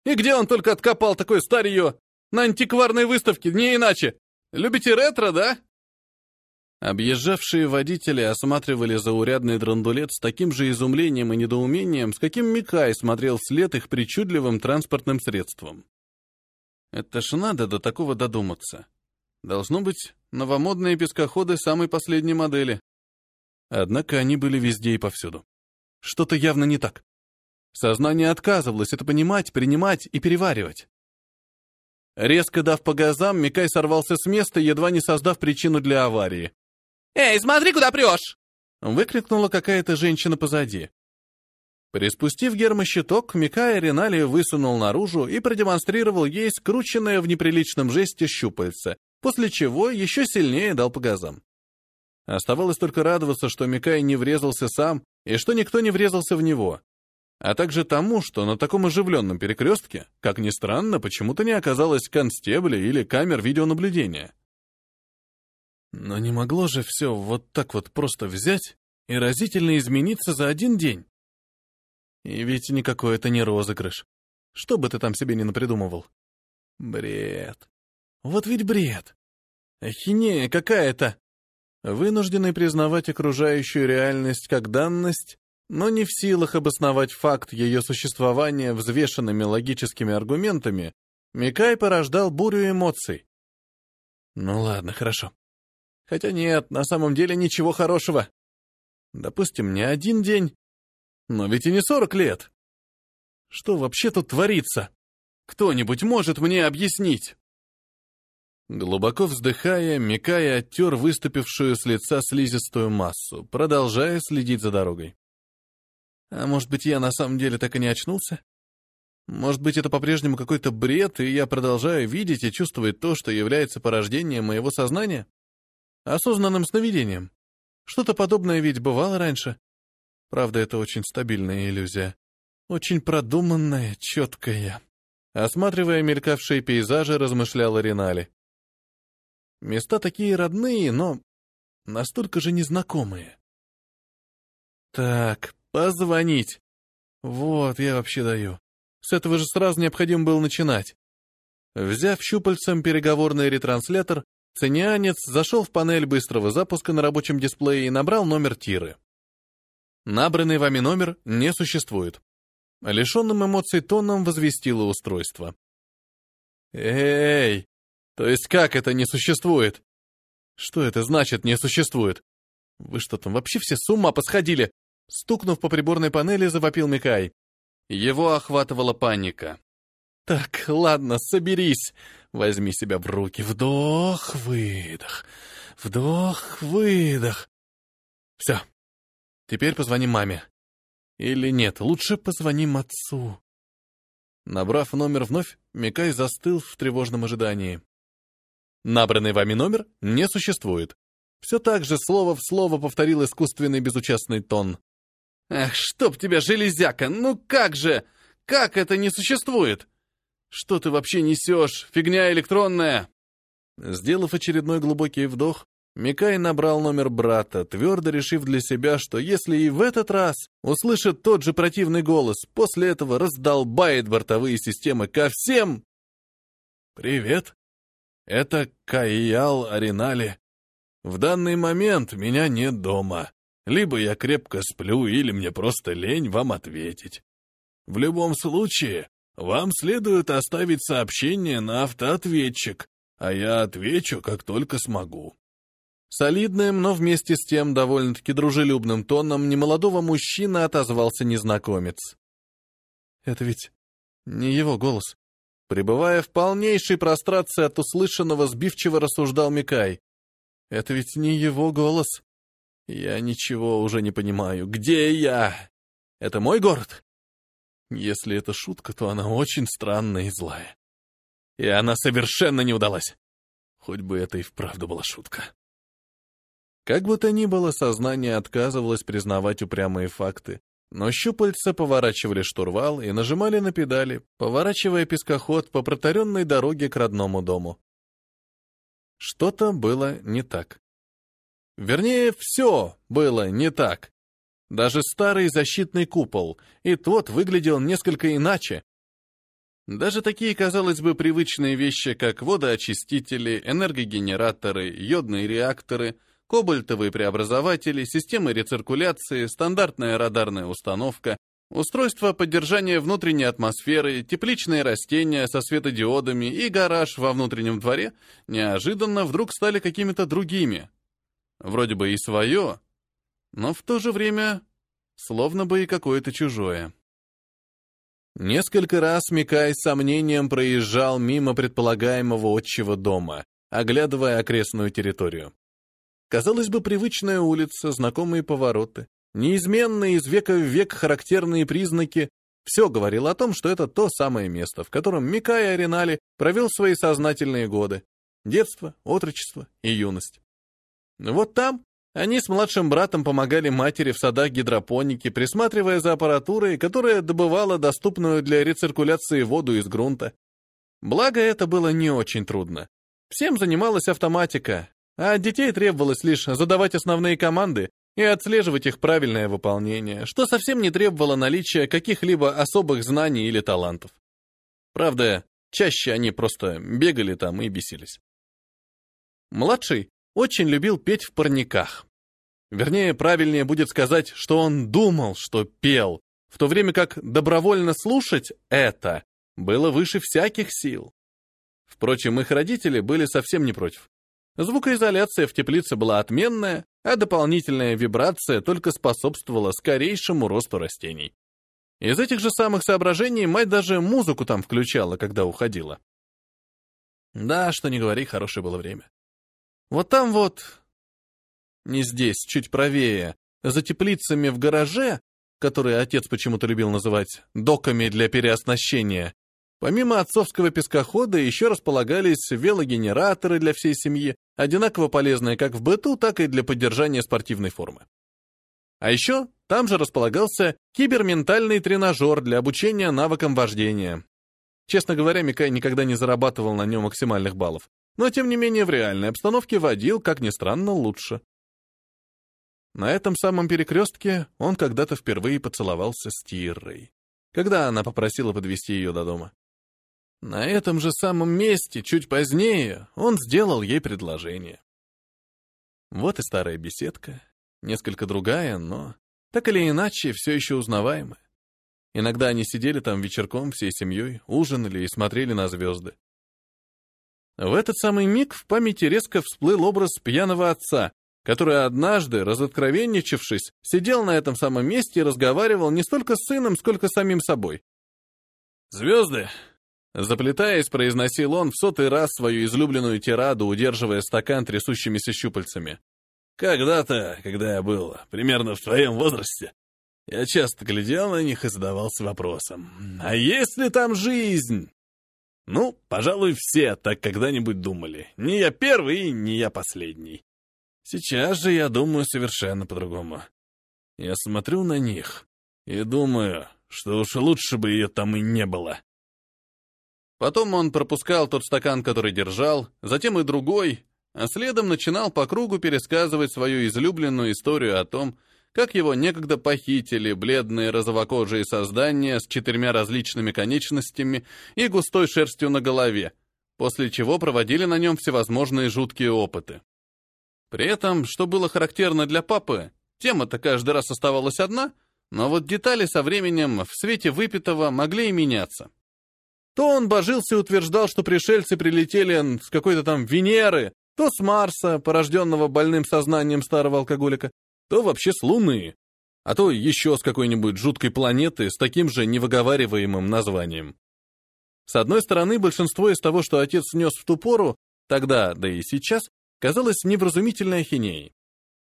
И где он только откопал такое старье? На антикварной выставке, не иначе. Любите ретро, да? Объезжавшие водители осматривали заурядный драндулет с таким же изумлением и недоумением, с каким Микай смотрел вслед их причудливым транспортным средством. Это ж надо до такого додуматься. Должно быть, новомодные пескоходы самой последней модели. Однако они были везде и повсюду. Что-то явно не так. Сознание отказывалось это понимать, принимать и переваривать. Резко дав по газам, Микай сорвался с места, едва не создав причину для аварии. «Эй, смотри, куда прешь!» Выкрикнула какая-то женщина позади. Приспустив гермощиток, Микая Ринали высунул наружу и продемонстрировал ей скрученное в неприличном жесте щупальце, после чего еще сильнее дал по газам. Оставалось только радоваться, что Микай не врезался сам и что никто не врезался в него, а также тому, что на таком оживленном перекрестке, как ни странно, почему-то не оказалось констебля или камер видеонаблюдения. Но не могло же все вот так вот просто взять и разительно измениться за один день. И ведь никакой это не розыгрыш. Что бы ты там себе не напридумывал. Бред. Вот ведь бред. Ахинея какая-то. Вынужденный признавать окружающую реальность как данность, но не в силах обосновать факт ее существования взвешенными логическими аргументами, Микай порождал бурю эмоций. Ну ладно, хорошо. Хотя нет, на самом деле ничего хорошего. Допустим, не один день, но ведь и не сорок лет. Что вообще тут творится? Кто-нибудь может мне объяснить? Глубоко вздыхая, Микая оттер выступившую с лица слизистую массу, продолжая следить за дорогой. А может быть, я на самом деле так и не очнулся? Может быть, это по-прежнему какой-то бред, и я продолжаю видеть и чувствовать то, что является порождением моего сознания? Осознанным сновидением. Что-то подобное ведь бывало раньше. Правда, это очень стабильная иллюзия. Очень продуманная, четкая. Осматривая мелькавшие пейзажи, размышляла Ринали. Места такие родные, но настолько же незнакомые. Так, позвонить. Вот, я вообще даю. С этого же сразу необходимо было начинать. Взяв щупальцем переговорный ретранслятор, ценианец зашел в панель быстрого запуска на рабочем дисплее и набрал номер тиры. Набранный вами номер не существует. Лишенным эмоций тоном возвестило устройство. «Эй, то есть как это не существует? Что это значит «не существует»? Вы что там, вообще все с ума посходили?» Стукнув по приборной панели, завопил Микай. Его охватывала паника. «Так, ладно, соберись. Возьми себя в руки. Вдох, выдох. Вдох, выдох. Все. Теперь позвони маме. Или нет, лучше позвоним отцу». Набрав номер вновь, Микай застыл в тревожном ожидании. Набранный вами номер не существует. Все так же слово в слово повторил искусственный безучастный тон. «Эх, чтоб тебя, железяка, ну как же? Как это не существует? Что ты вообще несешь, фигня электронная?» Сделав очередной глубокий вдох, Микай набрал номер брата, твердо решив для себя, что если и в этот раз услышит тот же противный голос, после этого раздолбает бортовые системы ко всем. «Привет. Это Кайял Аринали. В данный момент меня нет дома. Либо я крепко сплю, или мне просто лень вам ответить. В любом случае, вам следует оставить сообщение на автоответчик, а я отвечу, как только смогу. Солидным, но вместе с тем довольно-таки дружелюбным тоном немолодого мужчины отозвался незнакомец. Это ведь не его голос. Пребывая в полнейшей прострации от услышанного, сбивчиво рассуждал Микай. Это ведь не его голос. Я ничего уже не понимаю. Где я? Это мой город? Если это шутка, то она очень странная и злая. И она совершенно не удалась. Хоть бы это и вправду была шутка. Как бы то ни было, сознание отказывалось признавать упрямые факты, но щупальца поворачивали штурвал и нажимали на педали, поворачивая пескоход по протаренной дороге к родному дому. Что-то было не так. Вернее, все было не так. Даже старый защитный купол, и тот выглядел несколько иначе. Даже такие, казалось бы, привычные вещи, как водоочистители, энергогенераторы, йодные реакторы, кобальтовые преобразователи, системы рециркуляции, стандартная радарная установка, устройство поддержания внутренней атмосферы, тепличные растения со светодиодами и гараж во внутреннем дворе неожиданно вдруг стали какими-то другими, Вроде бы и свое, но в то же время словно бы и какое-то чужое. Несколько раз Микай с сомнением проезжал мимо предполагаемого отчего дома, оглядывая окрестную территорию. Казалось бы, привычная улица, знакомые повороты, неизменные из века в век характерные признаки все говорило о том, что это то самое место, в котором Микай Аринали провел свои сознательные годы. Детство, отрочество и юность. Вот там они с младшим братом помогали матери в садах гидропоники, присматривая за аппаратурой, которая добывала доступную для рециркуляции воду из грунта. Благо, это было не очень трудно. Всем занималась автоматика, а от детей требовалось лишь задавать основные команды и отслеживать их правильное выполнение, что совсем не требовало наличия каких-либо особых знаний или талантов. Правда, чаще они просто бегали там и бесились. Младший очень любил петь в парниках. Вернее, правильнее будет сказать, что он думал, что пел, в то время как добровольно слушать это было выше всяких сил. Впрочем, их родители были совсем не против. Звукоизоляция в теплице была отменная, а дополнительная вибрация только способствовала скорейшему росту растений. Из этих же самых соображений мать даже музыку там включала, когда уходила. Да, что не говори, хорошее было время. Вот там вот, не здесь, чуть правее, за теплицами в гараже, которые отец почему-то любил называть доками для переоснащения, помимо отцовского пескохода еще располагались велогенераторы для всей семьи, одинаково полезные как в быту, так и для поддержания спортивной формы. А еще там же располагался киберментальный тренажер для обучения навыкам вождения. Честно говоря, Микай никогда не зарабатывал на нем максимальных баллов но тем не менее в реальной обстановке водил, как ни странно, лучше. На этом самом перекрестке он когда-то впервые поцеловался с Тирой. когда она попросила подвести ее до дома. На этом же самом месте, чуть позднее, он сделал ей предложение. Вот и старая беседка, несколько другая, но так или иначе все еще узнаваемая. Иногда они сидели там вечерком всей семьей, ужинали и смотрели на звезды. В этот самый миг в памяти резко всплыл образ пьяного отца, который однажды, разоткровенничавшись, сидел на этом самом месте и разговаривал не столько с сыном, сколько с самим собой. «Звезды!» Заплетаясь, произносил он в сотый раз свою излюбленную тираду, удерживая стакан трясущимися щупальцами. «Когда-то, когда я был примерно в твоем возрасте, я часто глядел на них и задавался вопросом, а есть ли там жизнь?» Ну, пожалуй, все так когда-нибудь думали. Не я первый, не я последний. Сейчас же я думаю совершенно по-другому. Я смотрю на них и думаю, что уж лучше бы ее там и не было. Потом он пропускал тот стакан, который держал, затем и другой, а следом начинал по кругу пересказывать свою излюбленную историю о том, как его некогда похитили бледные розовокожие создания с четырьмя различными конечностями и густой шерстью на голове, после чего проводили на нем всевозможные жуткие опыты. При этом, что было характерно для папы, тема-то каждый раз оставалась одна, но вот детали со временем в свете выпитого могли и меняться. То он божился и утверждал, что пришельцы прилетели с какой-то там Венеры, то с Марса, порожденного больным сознанием старого алкоголика, то вообще с Луны, а то еще с какой-нибудь жуткой планеты с таким же невыговариваемым названием. С одной стороны, большинство из того, что отец нес в ту пору, тогда, да и сейчас, казалось невразумительной ахинеей.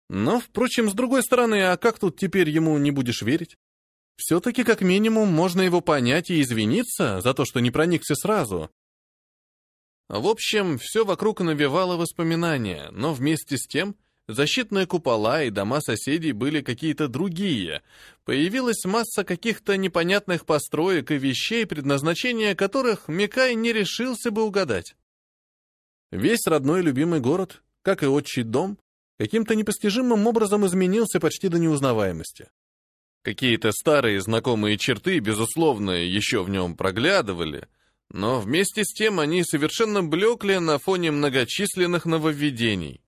Но, впрочем, с другой стороны, а как тут теперь ему не будешь верить? Все-таки, как минимум, можно его понять и извиниться за то, что не проникся сразу. В общем, все вокруг навевало воспоминания, но вместе с тем защитные купола и дома соседей были какие-то другие. Появилась масса каких-то непонятных построек и вещей, предназначения которых Микай не решился бы угадать. Весь родной любимый город, как и отчий дом, каким-то непостижимым образом изменился почти до неузнаваемости. Какие-то старые знакомые черты, безусловно, еще в нем проглядывали, но вместе с тем они совершенно блекли на фоне многочисленных нововведений.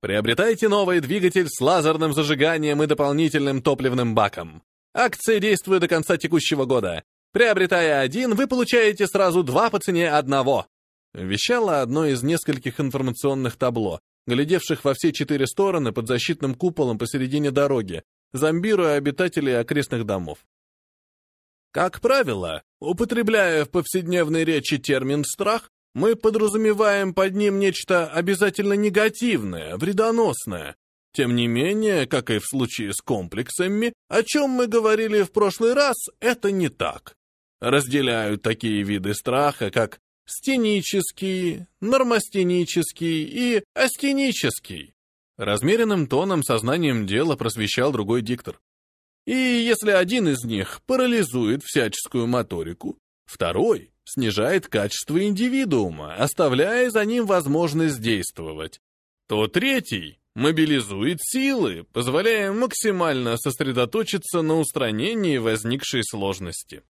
Приобретайте новый двигатель с лазерным зажиганием и дополнительным топливным баком. Акция действует до конца текущего года. Приобретая один, вы получаете сразу два по цене одного. Вещало одно из нескольких информационных табло, глядевших во все четыре стороны под защитным куполом посередине дороги, зомбируя обитателей окрестных домов. Как правило, употребляя в повседневной речи термин «страх», мы подразумеваем под ним нечто обязательно негативное, вредоносное. Тем не менее, как и в случае с комплексами, о чем мы говорили в прошлый раз, это не так. Разделяют такие виды страха, как стенический, нормостенический и астенический. Размеренным тоном сознанием дела просвещал другой диктор. И если один из них парализует всяческую моторику, второй снижает качество индивидуума, оставляя за ним возможность действовать, то третий мобилизует силы, позволяя максимально сосредоточиться на устранении возникшей сложности.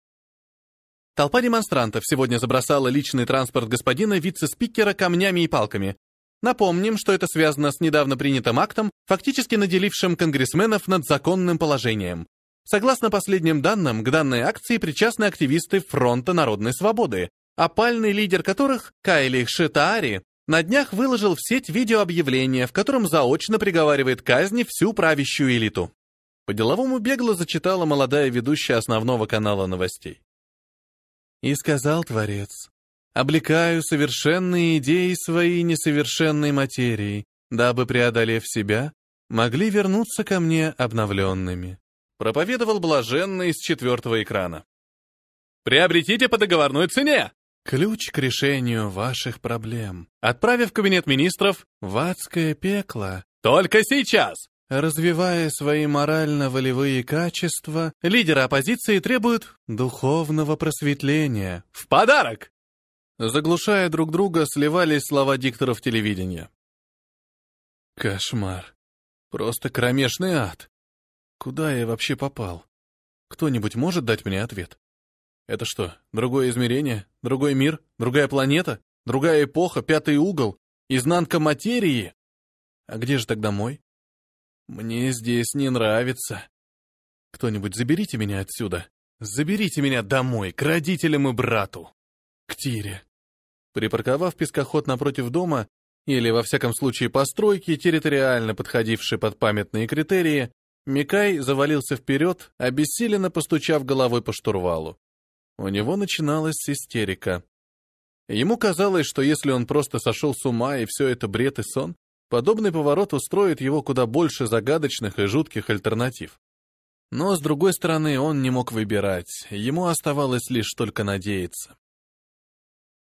Толпа демонстрантов сегодня забросала личный транспорт господина вице-спикера камнями и палками, Напомним, что это связано с недавно принятым актом, фактически наделившим конгрессменов над законным положением. Согласно последним данным, к данной акции причастны активисты Фронта народной свободы, опальный лидер которых, Кайли Шитаари, на днях выложил в сеть видеообъявление, в котором заочно приговаривает к казни всю правящую элиту. По-деловому бегло зачитала молодая ведущая основного канала новостей. И сказал Творец, облекаю совершенные идеи свои несовершенной материи, дабы, преодолев себя, могли вернуться ко мне обновленными. Проповедовал блаженный с четвертого экрана. «Приобретите по договорной цене!» Ключ к решению ваших проблем. Отправив в кабинет министров в адское пекло. Только сейчас! Развивая свои морально-волевые качества, лидеры оппозиции требуют духовного просветления. В подарок! Заглушая друг друга, сливались слова дикторов телевидения. Кошмар. Просто кромешный ад. Куда я вообще попал? Кто-нибудь может дать мне ответ? Это что, другое измерение? Другой мир? Другая планета? Другая эпоха? Пятый угол? Изнанка материи? А где же тогда мой? Мне здесь не нравится. Кто-нибудь заберите меня отсюда. Заберите меня домой, к родителям и брату. К Тире. Припарковав пескоход напротив дома, или, во всяком случае, постройки, территориально подходившие под памятные критерии, Микай завалился вперед, обессиленно постучав головой по штурвалу. У него начиналась истерика. Ему казалось, что если он просто сошел с ума и все это бред и сон, подобный поворот устроит его куда больше загадочных и жутких альтернатив. Но, с другой стороны, он не мог выбирать, ему оставалось лишь только надеяться.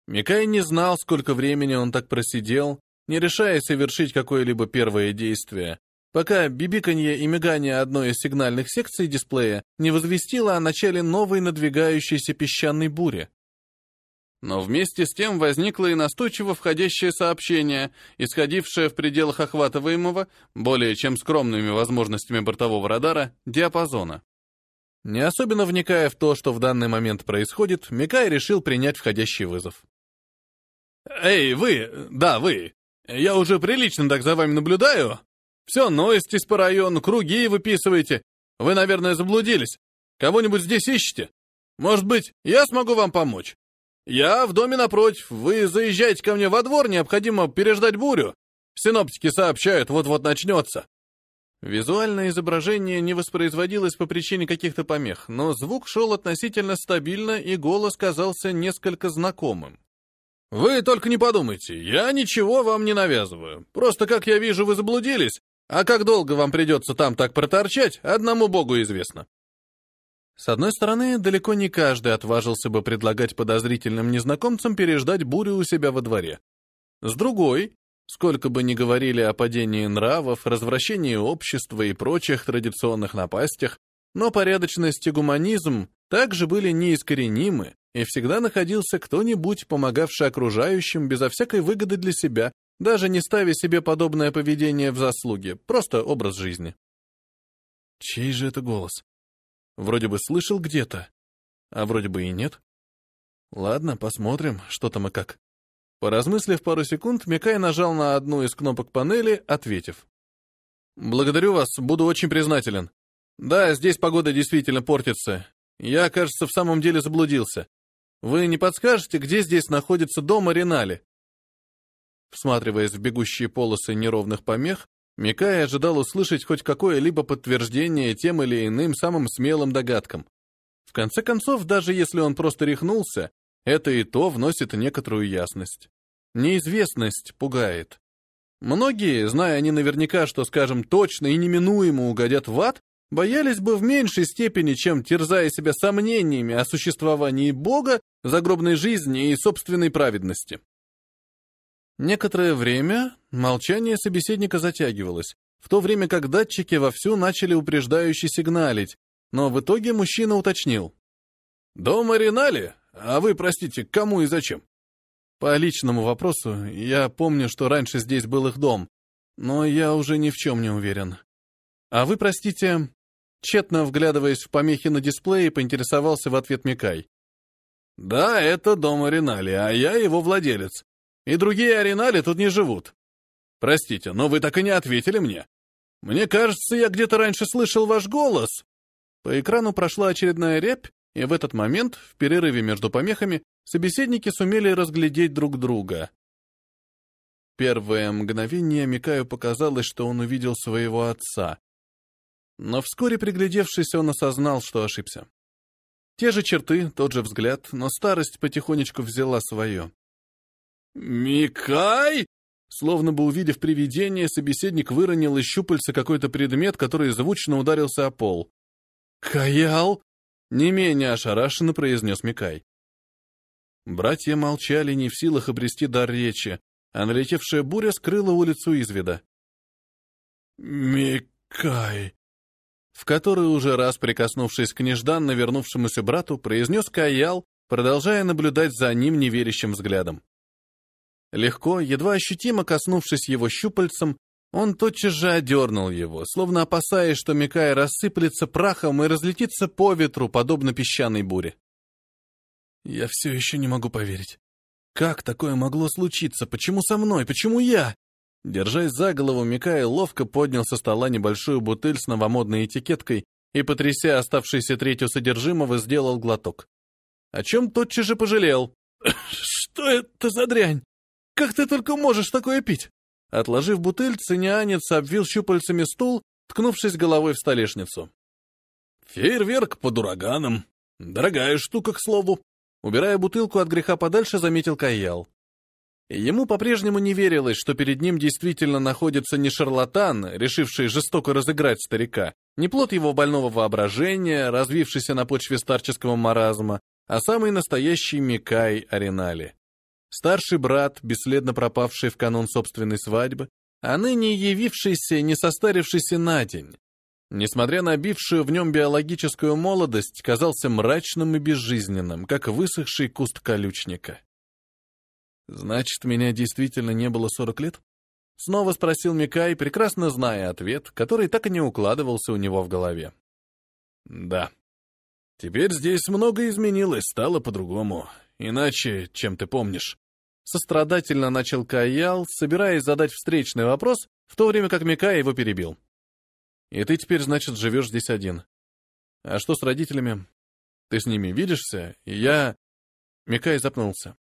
Микай не знал, сколько времени он так просидел, не решая совершить какое-либо первое действие, пока бибиканье и мигание одной из сигнальных секций дисплея не возвестило о начале новой надвигающейся песчаной бури. Но вместе с тем возникло и настойчиво входящее сообщение, исходившее в пределах охватываемого, более чем скромными возможностями бортового радара, диапазона. Не особенно вникая в то, что в данный момент происходит, Микай решил принять входящий вызов. «Эй, вы! Да, вы! Я уже прилично так за вами наблюдаю. Все носитесь по району, круги выписываете. Вы, наверное, заблудились. Кого-нибудь здесь ищете? Может быть, я смогу вам помочь? Я в доме напротив. Вы заезжаете ко мне во двор, необходимо переждать бурю. Синоптики сообщают, вот-вот начнется. Визуальное изображение не воспроизводилось по причине каких-то помех, но звук шел относительно стабильно, и голос казался несколько знакомым. «Вы только не подумайте, я ничего вам не навязываю. Просто, как я вижу, вы заблудились, а как долго вам придется там так проторчать, одному богу известно. С одной стороны, далеко не каждый отважился бы предлагать подозрительным незнакомцам переждать бурю у себя во дворе. С другой, сколько бы ни говорили о падении нравов, развращении общества и прочих традиционных напастях, но порядочность и гуманизм также были неискоренимы, и всегда находился кто-нибудь, помогавший окружающим безо всякой выгоды для себя, даже не ставя себе подобное поведение в заслуги, просто образ жизни. Чей же это голос? Вроде бы слышал где-то, а вроде бы и нет. Ладно, посмотрим, что там и как. Поразмыслив пару секунд, Микай нажал на одну из кнопок панели, ответив. «Благодарю вас, буду очень признателен. Да, здесь погода действительно портится. Я, кажется, в самом деле заблудился. Вы не подскажете, где здесь находится дом Аринали?» Всматриваясь в бегущие полосы неровных помех, Микай ожидал услышать хоть какое-либо подтверждение тем или иным самым смелым догадкам. В конце концов, даже если он просто рехнулся, это и то вносит некоторую ясность. Неизвестность пугает. Многие, зная они наверняка, что, скажем, точно и неминуемо угодят в ад, боялись бы в меньшей степени, чем терзая себя сомнениями о существовании Бога, загробной жизни и собственной праведности. Некоторое время молчание собеседника затягивалось, в то время как датчики вовсю начали упреждающе сигналить, но в итоге мужчина уточнил. «Дом Аринали? А вы, простите, кому и зачем?» По личному вопросу, я помню, что раньше здесь был их дом, но я уже ни в чем не уверен. А вы, простите, тщетно вглядываясь в помехи на дисплее, поинтересовался в ответ Микай. «Да, это дом Аринали, а я его владелец. И другие аренали тут не живут. Простите, но вы так и не ответили мне. Мне кажется, я где-то раньше слышал ваш голос. По экрану прошла очередная рябь, и в этот момент, в перерыве между помехами, собеседники сумели разглядеть друг друга. Первое мгновение Микаю показалось, что он увидел своего отца. Но вскоре, приглядевшись, он осознал, что ошибся. Те же черты, тот же взгляд, но старость потихонечку взяла свое. «Микай!» Словно бы увидев привидение, собеседник выронил из щупальца какой-то предмет, который звучно ударился о пол. «Каял!» — не менее ошарашенно произнес Микай. Братья молчали, не в силах обрести дар речи, а налетевшая буря скрыла улицу из вида. «Микай!» В который уже раз, прикоснувшись к нежданно вернувшемуся брату, произнес Каял, продолжая наблюдать за ним неверящим взглядом. Легко, едва ощутимо коснувшись его щупальцем, Он тотчас же одернул его, словно опасаясь, что Микай рассыплется прахом и разлетится по ветру, подобно песчаной буре. «Я все еще не могу поверить. Как такое могло случиться? Почему со мной? Почему я?» Держась за голову, Микай ловко поднял со стола небольшую бутыль с новомодной этикеткой и, потряся оставшейся третью содержимого, сделал глоток. О чем тотчас же пожалел. «Что это за дрянь? Как ты только можешь такое пить?» Отложив бутыль, цинянец обвил щупальцами стул, ткнувшись головой в столешницу. «Фейерверк под ураганом. Дорогая штука, к слову». Убирая бутылку от греха подальше, заметил Каял. Ему по-прежнему не верилось, что перед ним действительно находится не шарлатан, решивший жестоко разыграть старика, не плод его больного воображения, развившийся на почве старческого маразма, а самый настоящий Микай Аринали. Старший брат, бесследно пропавший в канун собственной свадьбы, а ныне явившийся, не состарившийся на день. Несмотря на бившую в нем биологическую молодость, казался мрачным и безжизненным, как высохший куст колючника. «Значит, меня действительно не было сорок лет?» Снова спросил Микай, прекрасно зная ответ, который так и не укладывался у него в голове. «Да. Теперь здесь многое изменилось, стало по-другому. Иначе, чем ты помнишь. Сострадательно начал Каял, собираясь задать встречный вопрос, в то время как Микай его перебил. «И ты теперь, значит, живешь здесь один. А что с родителями? Ты с ними видишься? И я...» Микай запнулся.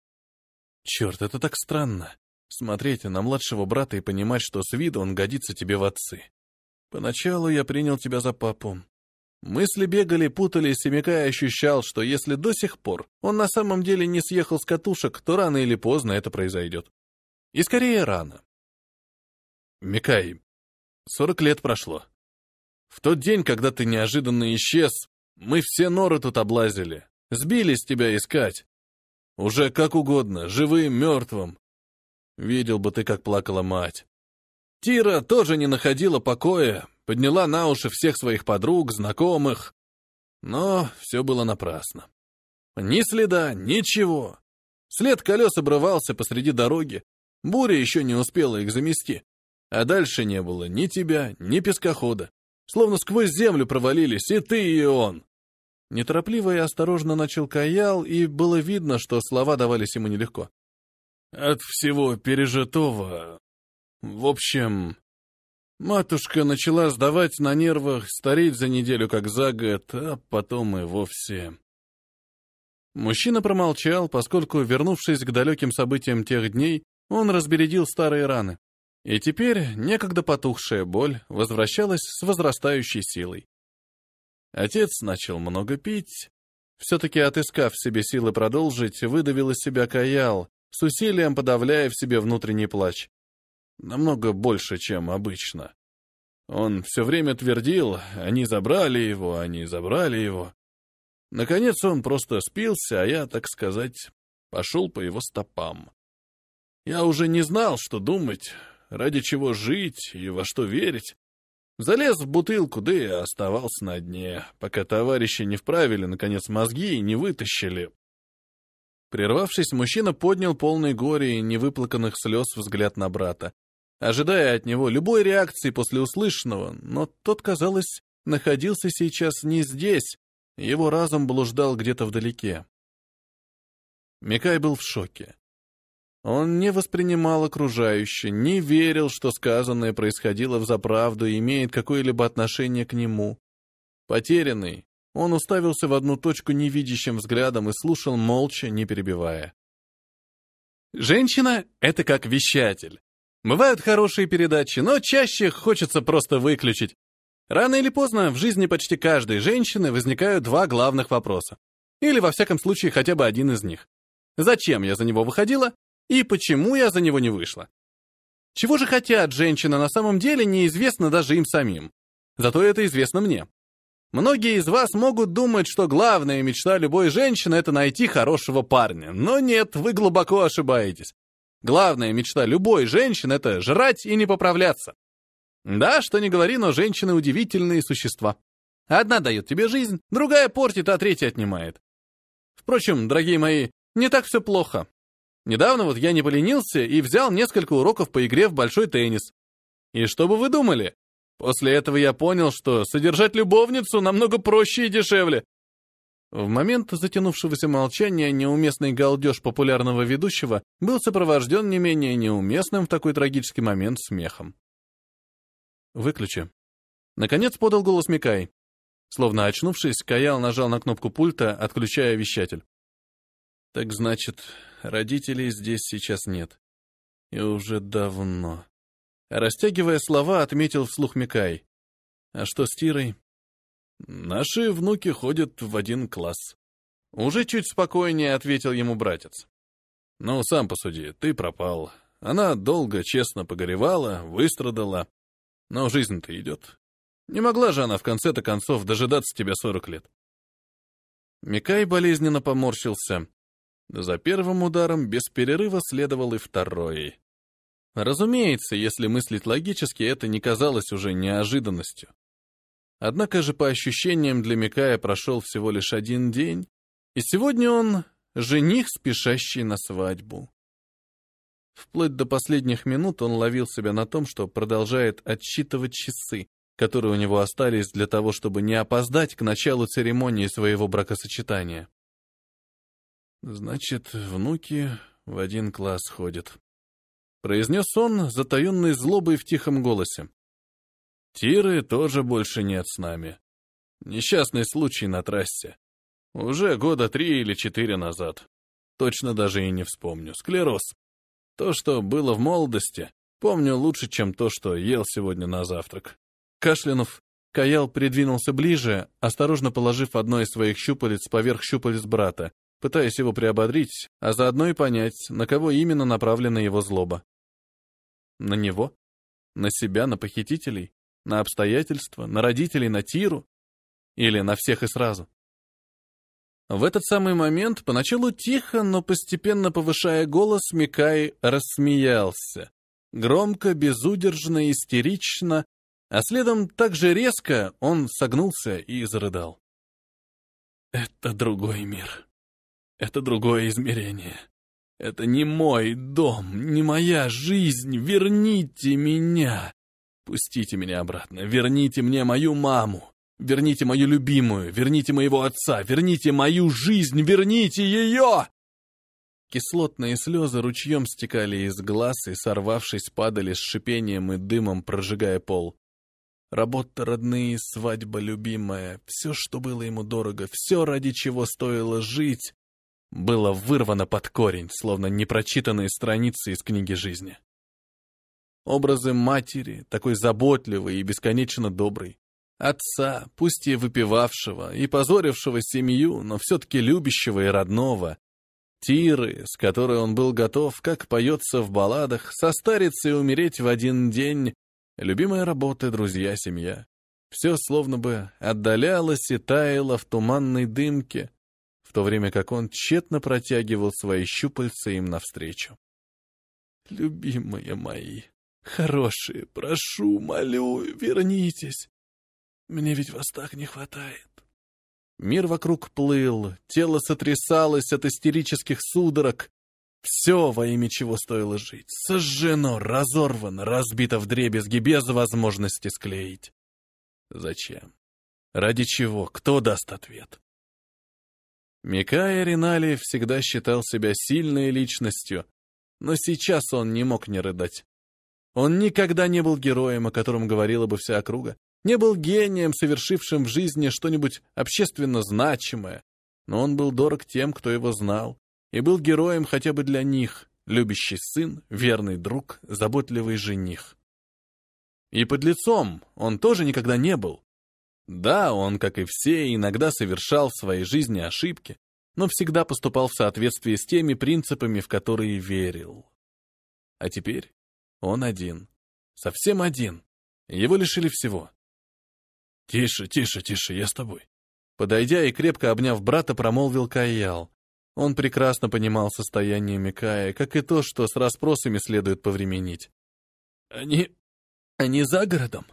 «Черт, это так странно. Смотреть на младшего брата и понимать, что с виду он годится тебе в отцы. Поначалу я принял тебя за папу, Мысли бегали, путались, и Микай ощущал, что если до сих пор он на самом деле не съехал с катушек, то рано или поздно это произойдет. И скорее рано. Микай, сорок лет прошло. В тот день, когда ты неожиданно исчез, мы все норы тут облазили, сбились тебя искать. Уже как угодно, живым, мертвым. Видел бы ты, как плакала мать. Тира тоже не находила покоя, подняла на уши всех своих подруг, знакомых. Но все было напрасно. Ни следа, ничего. След колес обрывался посреди дороги. Буря еще не успела их замести. А дальше не было ни тебя, ни пескохода. Словно сквозь землю провалились и ты, и он. Неторопливо и осторожно начал Каял, и было видно, что слова давались ему нелегко. От всего пережитого... В общем, Матушка начала сдавать на нервах, стареть за неделю как за год, а потом и вовсе... Мужчина промолчал, поскольку, вернувшись к далеким событиям тех дней, он разбередил старые раны. И теперь некогда потухшая боль возвращалась с возрастающей силой. Отец начал много пить. Все-таки отыскав в себе силы продолжить, выдавил из себя каял, с усилием подавляя в себе внутренний плач. Намного больше, чем обычно. Он все время твердил, они забрали его, они забрали его. Наконец он просто спился, а я, так сказать, пошел по его стопам. Я уже не знал, что думать, ради чего жить и во что верить. Залез в бутылку, да и оставался на дне, пока товарищи не вправили, наконец, мозги и не вытащили. Прервавшись, мужчина поднял полный горе и невыплаканных слез взгляд на брата ожидая от него любой реакции после услышанного, но тот, казалось, находился сейчас не здесь, его разум блуждал где-то вдалеке. Микай был в шоке. Он не воспринимал окружающее, не верил, что сказанное происходило в заправду и имеет какое-либо отношение к нему. Потерянный, он уставился в одну точку невидящим взглядом и слушал молча, не перебивая. Женщина — это как вещатель. Бывают хорошие передачи, но чаще хочется просто выключить. Рано или поздно в жизни почти каждой женщины возникают два главных вопроса. Или, во всяком случае, хотя бы один из них. Зачем я за него выходила и почему я за него не вышла? Чего же хотят женщины на самом деле, неизвестно даже им самим. Зато это известно мне. Многие из вас могут думать, что главная мечта любой женщины — это найти хорошего парня. Но нет, вы глубоко ошибаетесь. Главная мечта любой женщины — это жрать и не поправляться. Да, что не говори, но женщины — удивительные существа. Одна дает тебе жизнь, другая портит, а третья отнимает. Впрочем, дорогие мои, не так все плохо. Недавно вот я не поленился и взял несколько уроков по игре в большой теннис. И что бы вы думали? После этого я понял, что содержать любовницу намного проще и дешевле. В момент затянувшегося молчания неуместный галдеж популярного ведущего был сопровожден не менее неуместным в такой трагический момент смехом. «Выключи». Наконец подал голос Микай. Словно очнувшись, Каял нажал на кнопку пульта, отключая вещатель. «Так значит, родителей здесь сейчас нет. И уже давно». Растягивая слова, отметил вслух Микай. «А что с Тирой?» Наши внуки ходят в один класс. Уже чуть спокойнее ответил ему братец. Ну, сам посуди, ты пропал. Она долго, честно погоревала, выстрадала. Но жизнь-то идет. Не могла же она в конце-то концов дожидаться тебя сорок лет. Микай болезненно поморщился. За первым ударом без перерыва следовал и второй. Разумеется, если мыслить логически, это не казалось уже неожиданностью. Однако же, по ощущениям, для Микая прошел всего лишь один день, и сегодня он — жених, спешащий на свадьбу. Вплоть до последних минут он ловил себя на том, что продолжает отсчитывать часы, которые у него остались для того, чтобы не опоздать к началу церемонии своего бракосочетания. «Значит, внуки в один класс ходят», — произнес он, затаенный злобой в тихом голосе. Тиры тоже больше нет с нами. Несчастный случай на трассе. Уже года три или четыре назад. Точно даже и не вспомню. Склероз. То, что было в молодости, помню лучше, чем то, что ел сегодня на завтрак. Кашлянув, Каял придвинулся ближе, осторожно положив одно из своих щупалец поверх щупалец брата, пытаясь его приободрить, а заодно и понять, на кого именно направлена его злоба. На него? На себя, на похитителей? На обстоятельства, на родителей, на Тиру? Или на всех и сразу? В этот самый момент, поначалу тихо, но постепенно повышая голос, Микай рассмеялся. Громко, безудержно, истерично, а следом так же резко он согнулся и зарыдал. «Это другой мир. Это другое измерение. Это не мой дом, не моя жизнь. Верните меня. Пустите меня обратно, верните мне мою маму, верните мою любимую, верните моего отца, верните мою жизнь, верните ее!» Кислотные слезы ручьем стекали из глаз и, сорвавшись, падали с шипением и дымом, прожигая пол. Работа родные, свадьба любимая, все, что было ему дорого, все, ради чего стоило жить, было вырвано под корень, словно непрочитанные страницы из книги жизни. Образы матери, такой заботливой и бесконечно доброй. Отца, пусть и выпивавшего, и позорившего семью, но все-таки любящего и родного. Тиры, с которой он был готов, как поется в балладах, состариться и умереть в один день. Любимая работа, друзья, семья. Все словно бы отдалялось и таяло в туманной дымке, в то время как он тщетно протягивал свои щупальца им навстречу. «Любимые мои», Хорошие, прошу, молю, вернитесь. Мне ведь вас так не хватает. Мир вокруг плыл, тело сотрясалось от истерических судорог. Все, во имя чего стоило жить, сожжено, разорвано, разбито в дребезги без возможности склеить. Зачем? Ради чего? Кто даст ответ? Микая Ринали всегда считал себя сильной личностью, но сейчас он не мог не рыдать. Он никогда не был героем, о котором говорила бы вся округа, не был гением, совершившим в жизни что-нибудь общественно значимое, но он был дорог тем, кто его знал, и был героем хотя бы для них, любящий сын, верный друг, заботливый жених. И под лицом он тоже никогда не был. Да, он, как и все, иногда совершал в своей жизни ошибки, но всегда поступал в соответствии с теми принципами, в которые верил. А теперь он один. Совсем один. Его лишили всего. «Тише, тише, тише, я с тобой». Подойдя и крепко обняв брата, промолвил Каял. Он прекрасно понимал состояние Микая, как и то, что с расспросами следует повременить. «Они... они за городом.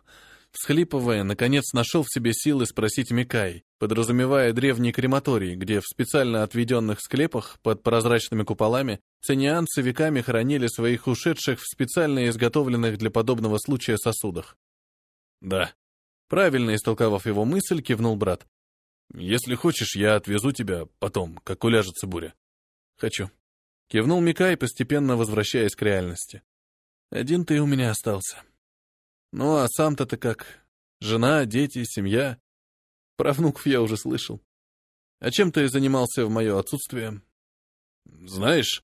Схлипывая, наконец нашел в себе силы спросить Микай, подразумевая древний крематорий, где в специально отведенных склепах под прозрачными куполами цинианцы веками хоронили своих ушедших в специально изготовленных для подобного случая сосудах. «Да». Правильно истолковав его мысль, кивнул брат. «Если хочешь, я отвезу тебя потом, как уляжется буря». «Хочу». Кивнул Микай, постепенно возвращаясь к реальности. «Один ты у меня остался». Ну, а сам-то ты как? Жена, дети, семья? Про внуков я уже слышал. А чем ты занимался в мое отсутствие? Знаешь,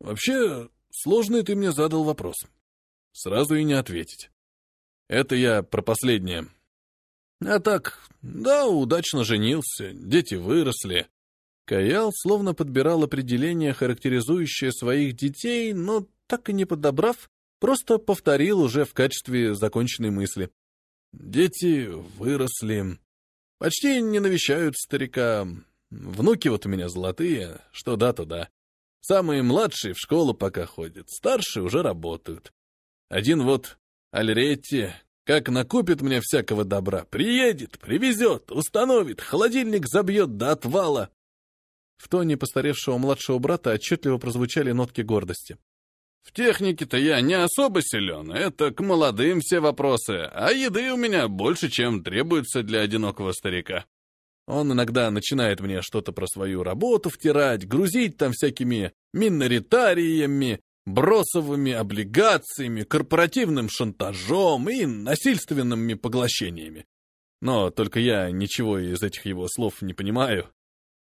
вообще сложный ты мне задал вопрос. Сразу и не ответить. Это я про последнее. А так, да, удачно женился, дети выросли. Каял словно подбирал определение, характеризующее своих детей, но так и не подобрав, Просто повторил уже в качестве законченной мысли. Дети выросли. Почти не навещают старика. Внуки вот у меня золотые, что да, то да. Самые младшие в школу пока ходят, старшие уже работают. Один вот Альретти, как накупит мне всякого добра, приедет, привезет, установит, холодильник забьет до отвала. В тоне постаревшего младшего брата отчетливо прозвучали нотки гордости. В технике-то я не особо силен, это к молодым все вопросы, а еды у меня больше, чем требуется для одинокого старика. Он иногда начинает мне что-то про свою работу втирать, грузить там всякими миноритариями, бросовыми облигациями, корпоративным шантажом и насильственными поглощениями. Но только я ничего из этих его слов не понимаю.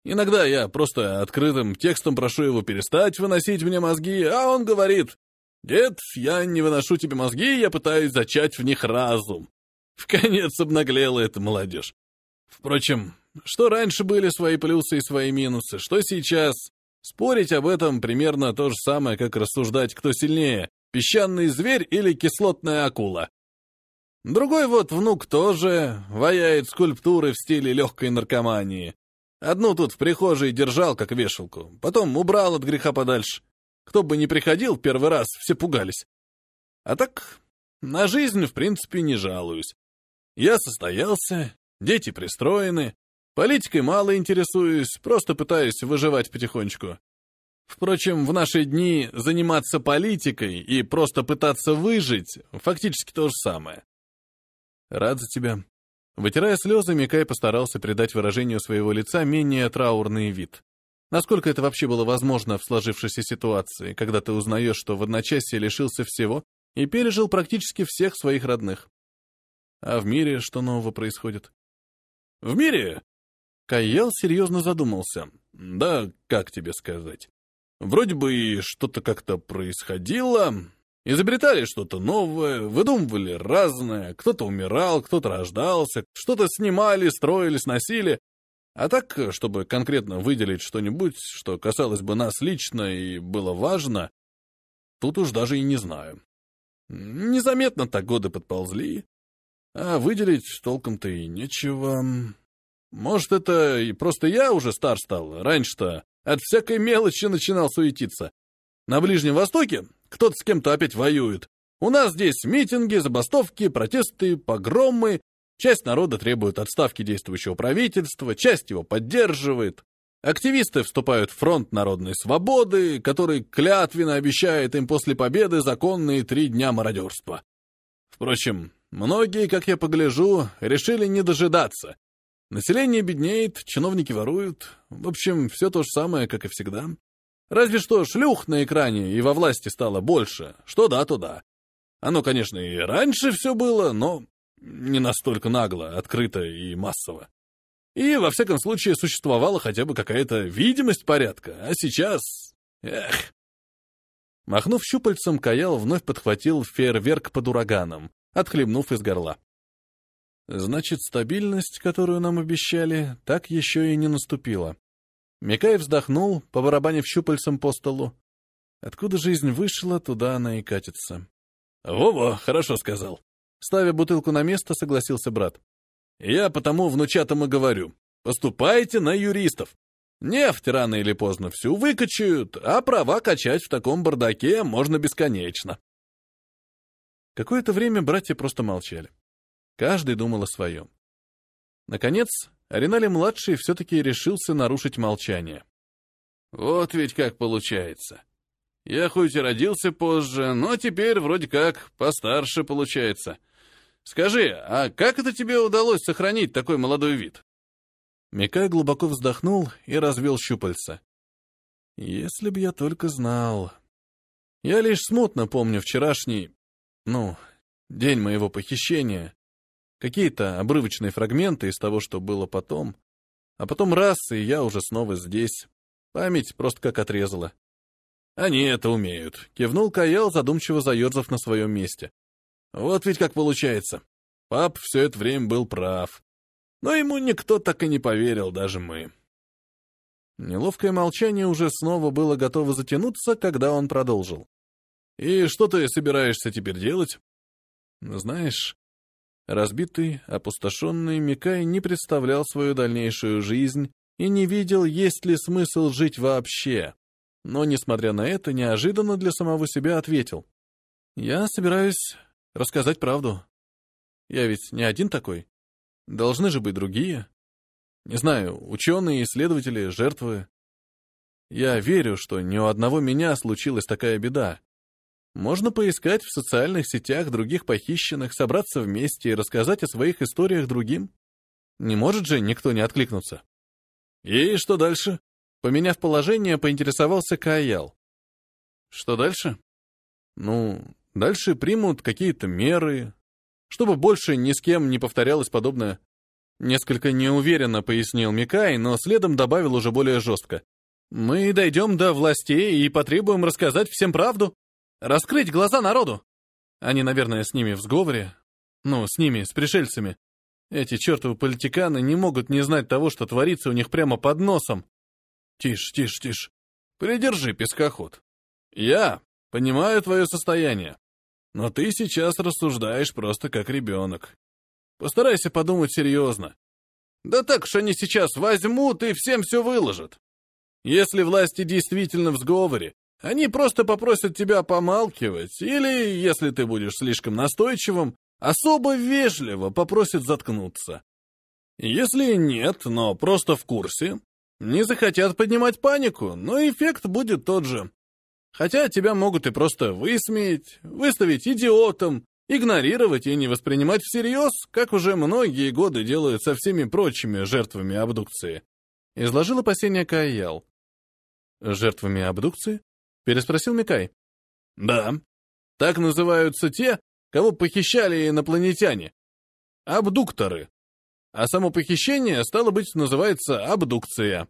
Иногда я просто открытым текстом прошу его перестать выносить мне мозги, а он говорит, «Дед, я не выношу тебе мозги, я пытаюсь зачать в них разум». В конец обнаглела эта молодежь. Впрочем, что раньше были свои плюсы и свои минусы, что сейчас, спорить об этом примерно то же самое, как рассуждать, кто сильнее, песчаный зверь или кислотная акула. Другой вот внук тоже ваяет скульптуры в стиле легкой наркомании. Одну тут в прихожей держал, как вешалку. Потом убрал от греха подальше. Кто бы ни приходил первый раз, все пугались. А так, на жизнь, в принципе, не жалуюсь. Я состоялся, дети пристроены, политикой мало интересуюсь, просто пытаюсь выживать потихонечку. Впрочем, в наши дни заниматься политикой и просто пытаться выжить фактически то же самое. Рад за тебя. Вытирая слезы, Микай постарался придать выражению своего лица менее траурный вид. Насколько это вообще было возможно в сложившейся ситуации, когда ты узнаешь, что в одночасье лишился всего и пережил практически всех своих родных? А в мире что нового происходит? В мире? Кайел серьезно задумался. Да, как тебе сказать? Вроде бы и что-то как-то происходило, Изобретали что-то новое, выдумывали разное, кто-то умирал, кто-то рождался, что-то снимали, строили, сносили. А так, чтобы конкретно выделить что-нибудь, что касалось бы нас лично и было важно, тут уж даже и не знаю. Незаметно так годы подползли, а выделить толком-то и нечего. Может, это и просто я уже стар стал, раньше-то от всякой мелочи начинал суетиться. На Ближнем Востоке кто-то с кем-то опять воюет. У нас здесь митинги, забастовки, протесты, погромы. Часть народа требует отставки действующего правительства, часть его поддерживает. Активисты вступают в фронт народной свободы, который клятвенно обещает им после победы законные три дня мародерства. Впрочем, многие, как я погляжу, решили не дожидаться. Население беднеет, чиновники воруют. В общем, все то же самое, как и всегда. Разве что шлюх на экране и во власти стало больше. Что да, то да. Оно, конечно, и раньше все было, но не настолько нагло, открыто и массово. И, во всяком случае, существовала хотя бы какая-то видимость порядка. А сейчас... Эх... Махнув щупальцем, Каял вновь подхватил фейерверк под ураганом, отхлебнув из горла. Значит, стабильность, которую нам обещали, так еще и не наступила. Микай вздохнул, побарабанив щупальцем по столу. Откуда жизнь вышла, туда она и катится. «Во-во, хорошо сказал». Ставя бутылку на место, согласился брат. «Я потому внучатам и говорю. Поступайте на юристов. Нефть рано или поздно всю выкачают, а права качать в таком бардаке можно бесконечно». Какое-то время братья просто молчали. Каждый думал о своем. Наконец, Аринали-младший все-таки решился нарушить молчание. «Вот ведь как получается. Я хоть и родился позже, но теперь вроде как постарше получается. Скажи, а как это тебе удалось сохранить такой молодой вид?» Микай глубоко вздохнул и развел щупальца. «Если б я только знал. Я лишь смутно помню вчерашний, ну, день моего похищения. Какие-то обрывочные фрагменты из того, что было потом. А потом раз, и я уже снова здесь. Память просто как отрезала. Они это умеют, кивнул Каял, задумчиво заерзав на своем месте. Вот ведь как получается. Пап все это время был прав. Но ему никто так и не поверил, даже мы. Неловкое молчание уже снова было готово затянуться, когда он продолжил. «И что ты собираешься теперь делать?» «Знаешь, разбитый, опустошенный Микай не представлял свою дальнейшую жизнь и не видел, есть ли смысл жить вообще. Но, несмотря на это, неожиданно для самого себя ответил. «Я собираюсь рассказать правду. Я ведь не один такой. Должны же быть другие. Не знаю, ученые, исследователи, жертвы. Я верю, что ни у одного меня случилась такая беда. Можно поискать в социальных сетях других похищенных, собраться вместе и рассказать о своих историях другим. Не может же никто не откликнуться. И что дальше? Поменяв положение, поинтересовался Каял. Что дальше? Ну, дальше примут какие-то меры, чтобы больше ни с кем не повторялось подобное. Несколько неуверенно пояснил Микай, но следом добавил уже более жестко. «Мы дойдем до властей и потребуем рассказать всем правду. Раскрыть глаза народу. Они, наверное, с ними в сговоре. Ну, с ними, с пришельцами. Эти чертовы политиканы не могут не знать того, что творится у них прямо под носом. Тише, тише, тише. Придержи пескоход. Я понимаю твое состояние, но ты сейчас рассуждаешь просто как ребенок. Постарайся подумать серьезно. Да так уж они сейчас возьмут и всем все выложат. Если власти действительно в сговоре, они просто попросят тебя помалкивать, или, если ты будешь слишком настойчивым, особо вежливо попросят заткнуться. Если нет, но просто в курсе, не захотят поднимать панику, но эффект будет тот же. Хотя тебя могут и просто высмеять, выставить идиотом, игнорировать и не воспринимать всерьез, как уже многие годы делают со всеми прочими жертвами абдукции. Изложил опасения Каял. «Жертвами абдукции?» — переспросил Микай. «Да. Так называются те, кого похищали инопланетяне. Абдукторы. А само похищение, стало быть, называется абдукция.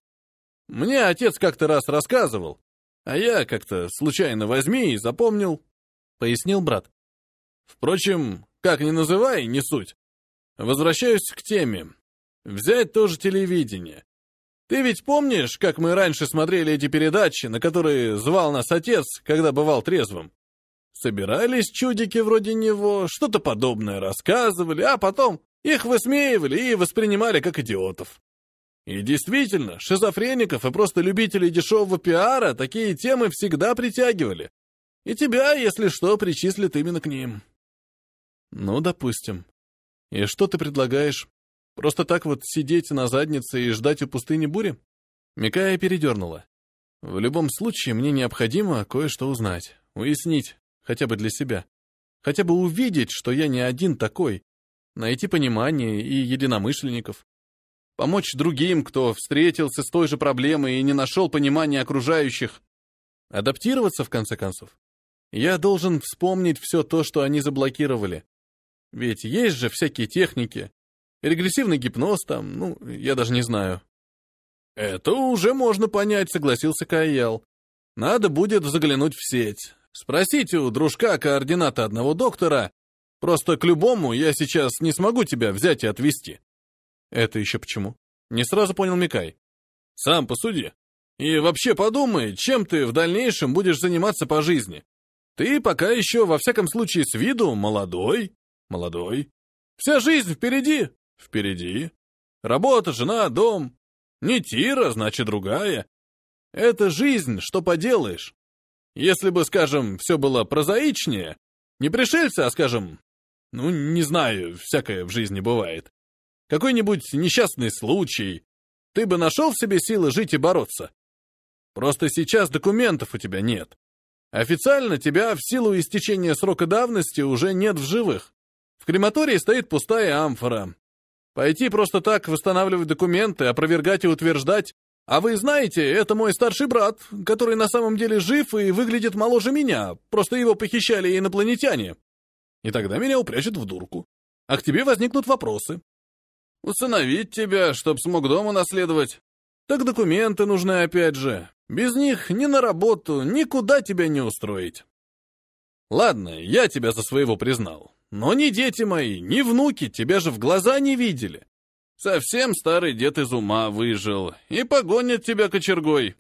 Мне отец как-то раз рассказывал, а я как-то случайно возьми и запомнил», — пояснил брат. Впрочем, как ни называй, не суть. Возвращаюсь к теме. Взять тоже телевидение. Ты ведь помнишь, как мы раньше смотрели эти передачи, на которые звал нас отец, когда бывал трезвым? Собирались чудики вроде него, что-то подобное рассказывали, а потом их высмеивали и воспринимали как идиотов. И действительно, шизофреников и просто любителей дешевого пиара такие темы всегда притягивали. И тебя, если что, причислят именно к ним. Ну, допустим. И что ты предлагаешь? Просто так вот сидеть на заднице и ждать у пустыни бури? Микая передернула. В любом случае, мне необходимо кое-что узнать, уяснить, хотя бы для себя. Хотя бы увидеть, что я не один такой, найти понимание и единомышленников. Помочь другим, кто встретился с той же проблемой и не нашел понимания окружающих. Адаптироваться, в конце концов. Я должен вспомнить все то, что они заблокировали. Ведь есть же всякие техники. Регрессивный гипноз там, ну, я даже не знаю. Это уже можно понять, согласился Каял. Надо будет заглянуть в сеть. Спросите у дружка координаты одного доктора. Просто к любому я сейчас не смогу тебя взять и отвезти. Это еще почему? Не сразу понял Микай. Сам посуди. И вообще подумай, чем ты в дальнейшем будешь заниматься по жизни. Ты пока еще, во всяком случае, с виду молодой, Молодой. Вся жизнь впереди. Впереди. Работа, жена, дом. Не Тира, значит, другая. Это жизнь, что поделаешь. Если бы, скажем, все было прозаичнее, не пришельцы, а, скажем, Ну, не знаю, всякое в жизни бывает. Какой-нибудь несчастный случай. Ты бы нашел в себе силы жить и бороться. Просто сейчас документов у тебя нет. Официально тебя в силу истечения срока давности уже нет в живых. В крематории стоит пустая амфора. Пойти просто так восстанавливать документы, опровергать и утверждать. А вы знаете, это мой старший брат, который на самом деле жив и выглядит моложе меня, просто его похищали инопланетяне. И тогда меня упрячут в дурку. А к тебе возникнут вопросы. Усыновить тебя, чтоб смог дома наследовать. Так документы нужны опять же. Без них ни на работу, никуда тебя не устроить. Ладно, я тебя за своего признал. Но ни дети мои, ни внуки тебя же в глаза не видели. Совсем старый дед из ума выжил и погонят тебя кочергой.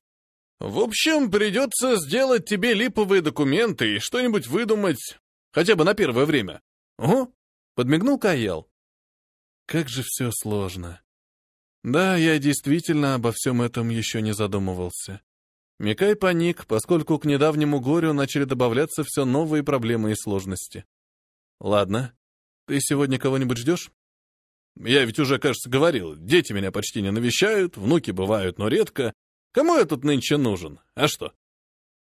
В общем, придется сделать тебе липовые документы и что-нибудь выдумать, хотя бы на первое время. Ого, подмигнул Каял. Как же все сложно. Да, я действительно обо всем этом еще не задумывался. Микай паник, поскольку к недавнему горю начали добавляться все новые проблемы и сложности. Ладно, ты сегодня кого-нибудь ждешь? Я ведь уже, кажется, говорил, дети меня почти не навещают, внуки бывают, но редко. Кому я тут нынче нужен? А что?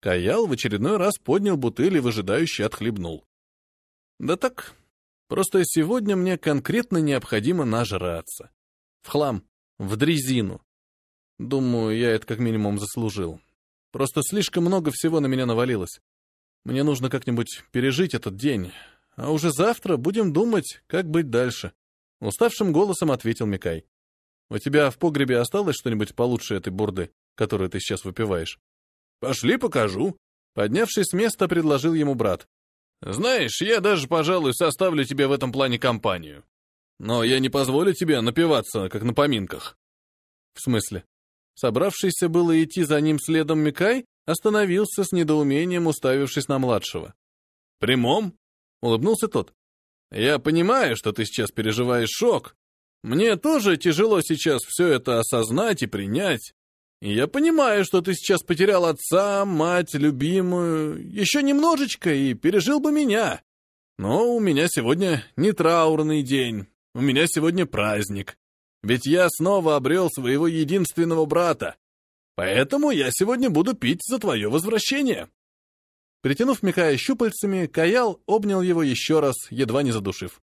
Каял в очередной раз поднял бутыль и выжидающе отхлебнул. Да так, просто сегодня мне конкретно необходимо нажраться. В хлам, в дрезину. Думаю, я это как минимум заслужил. Просто слишком много всего на меня навалилось. Мне нужно как-нибудь пережить этот день, а уже завтра будем думать, как быть дальше. Уставшим голосом ответил Микай. У тебя в погребе осталось что-нибудь получше этой бурды, которую ты сейчас выпиваешь? Пошли покажу. Поднявшись с места, предложил ему брат. Знаешь, я даже, пожалуй, составлю тебе в этом плане компанию. Но я не позволю тебе напиваться, как на поминках. В смысле? Собравшийся было идти за ним следом Микай остановился с недоумением, уставившись на младшего. «Прямом?» — улыбнулся тот. «Я понимаю, что ты сейчас переживаешь шок. Мне тоже тяжело сейчас все это осознать и принять. Я понимаю, что ты сейчас потерял отца, мать, любимую, еще немножечко и пережил бы меня. Но у меня сегодня не траурный день, у меня сегодня праздник. Ведь я снова обрел своего единственного брата. Поэтому я сегодня буду пить за твое возвращение». Притянув Микая щупальцами, Каял обнял его еще раз, едва не задушив.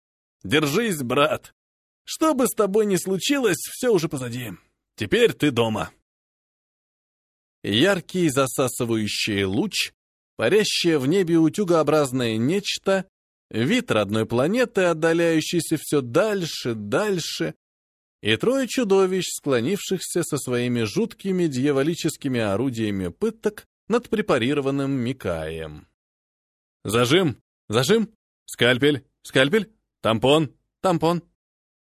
«Держись, брат! Что бы с тобой ни случилось, все уже позади. Теперь ты дома!» Яркий засасывающий луч, парящее в небе утюгообразное нечто, вид родной планеты, отдаляющийся все дальше, дальше, и трое чудовищ, склонившихся со своими жуткими дьяволическими орудиями пыток над препарированным Микаем. «Зажим! Зажим! Скальпель! Скальпель! Тампон! Тампон!»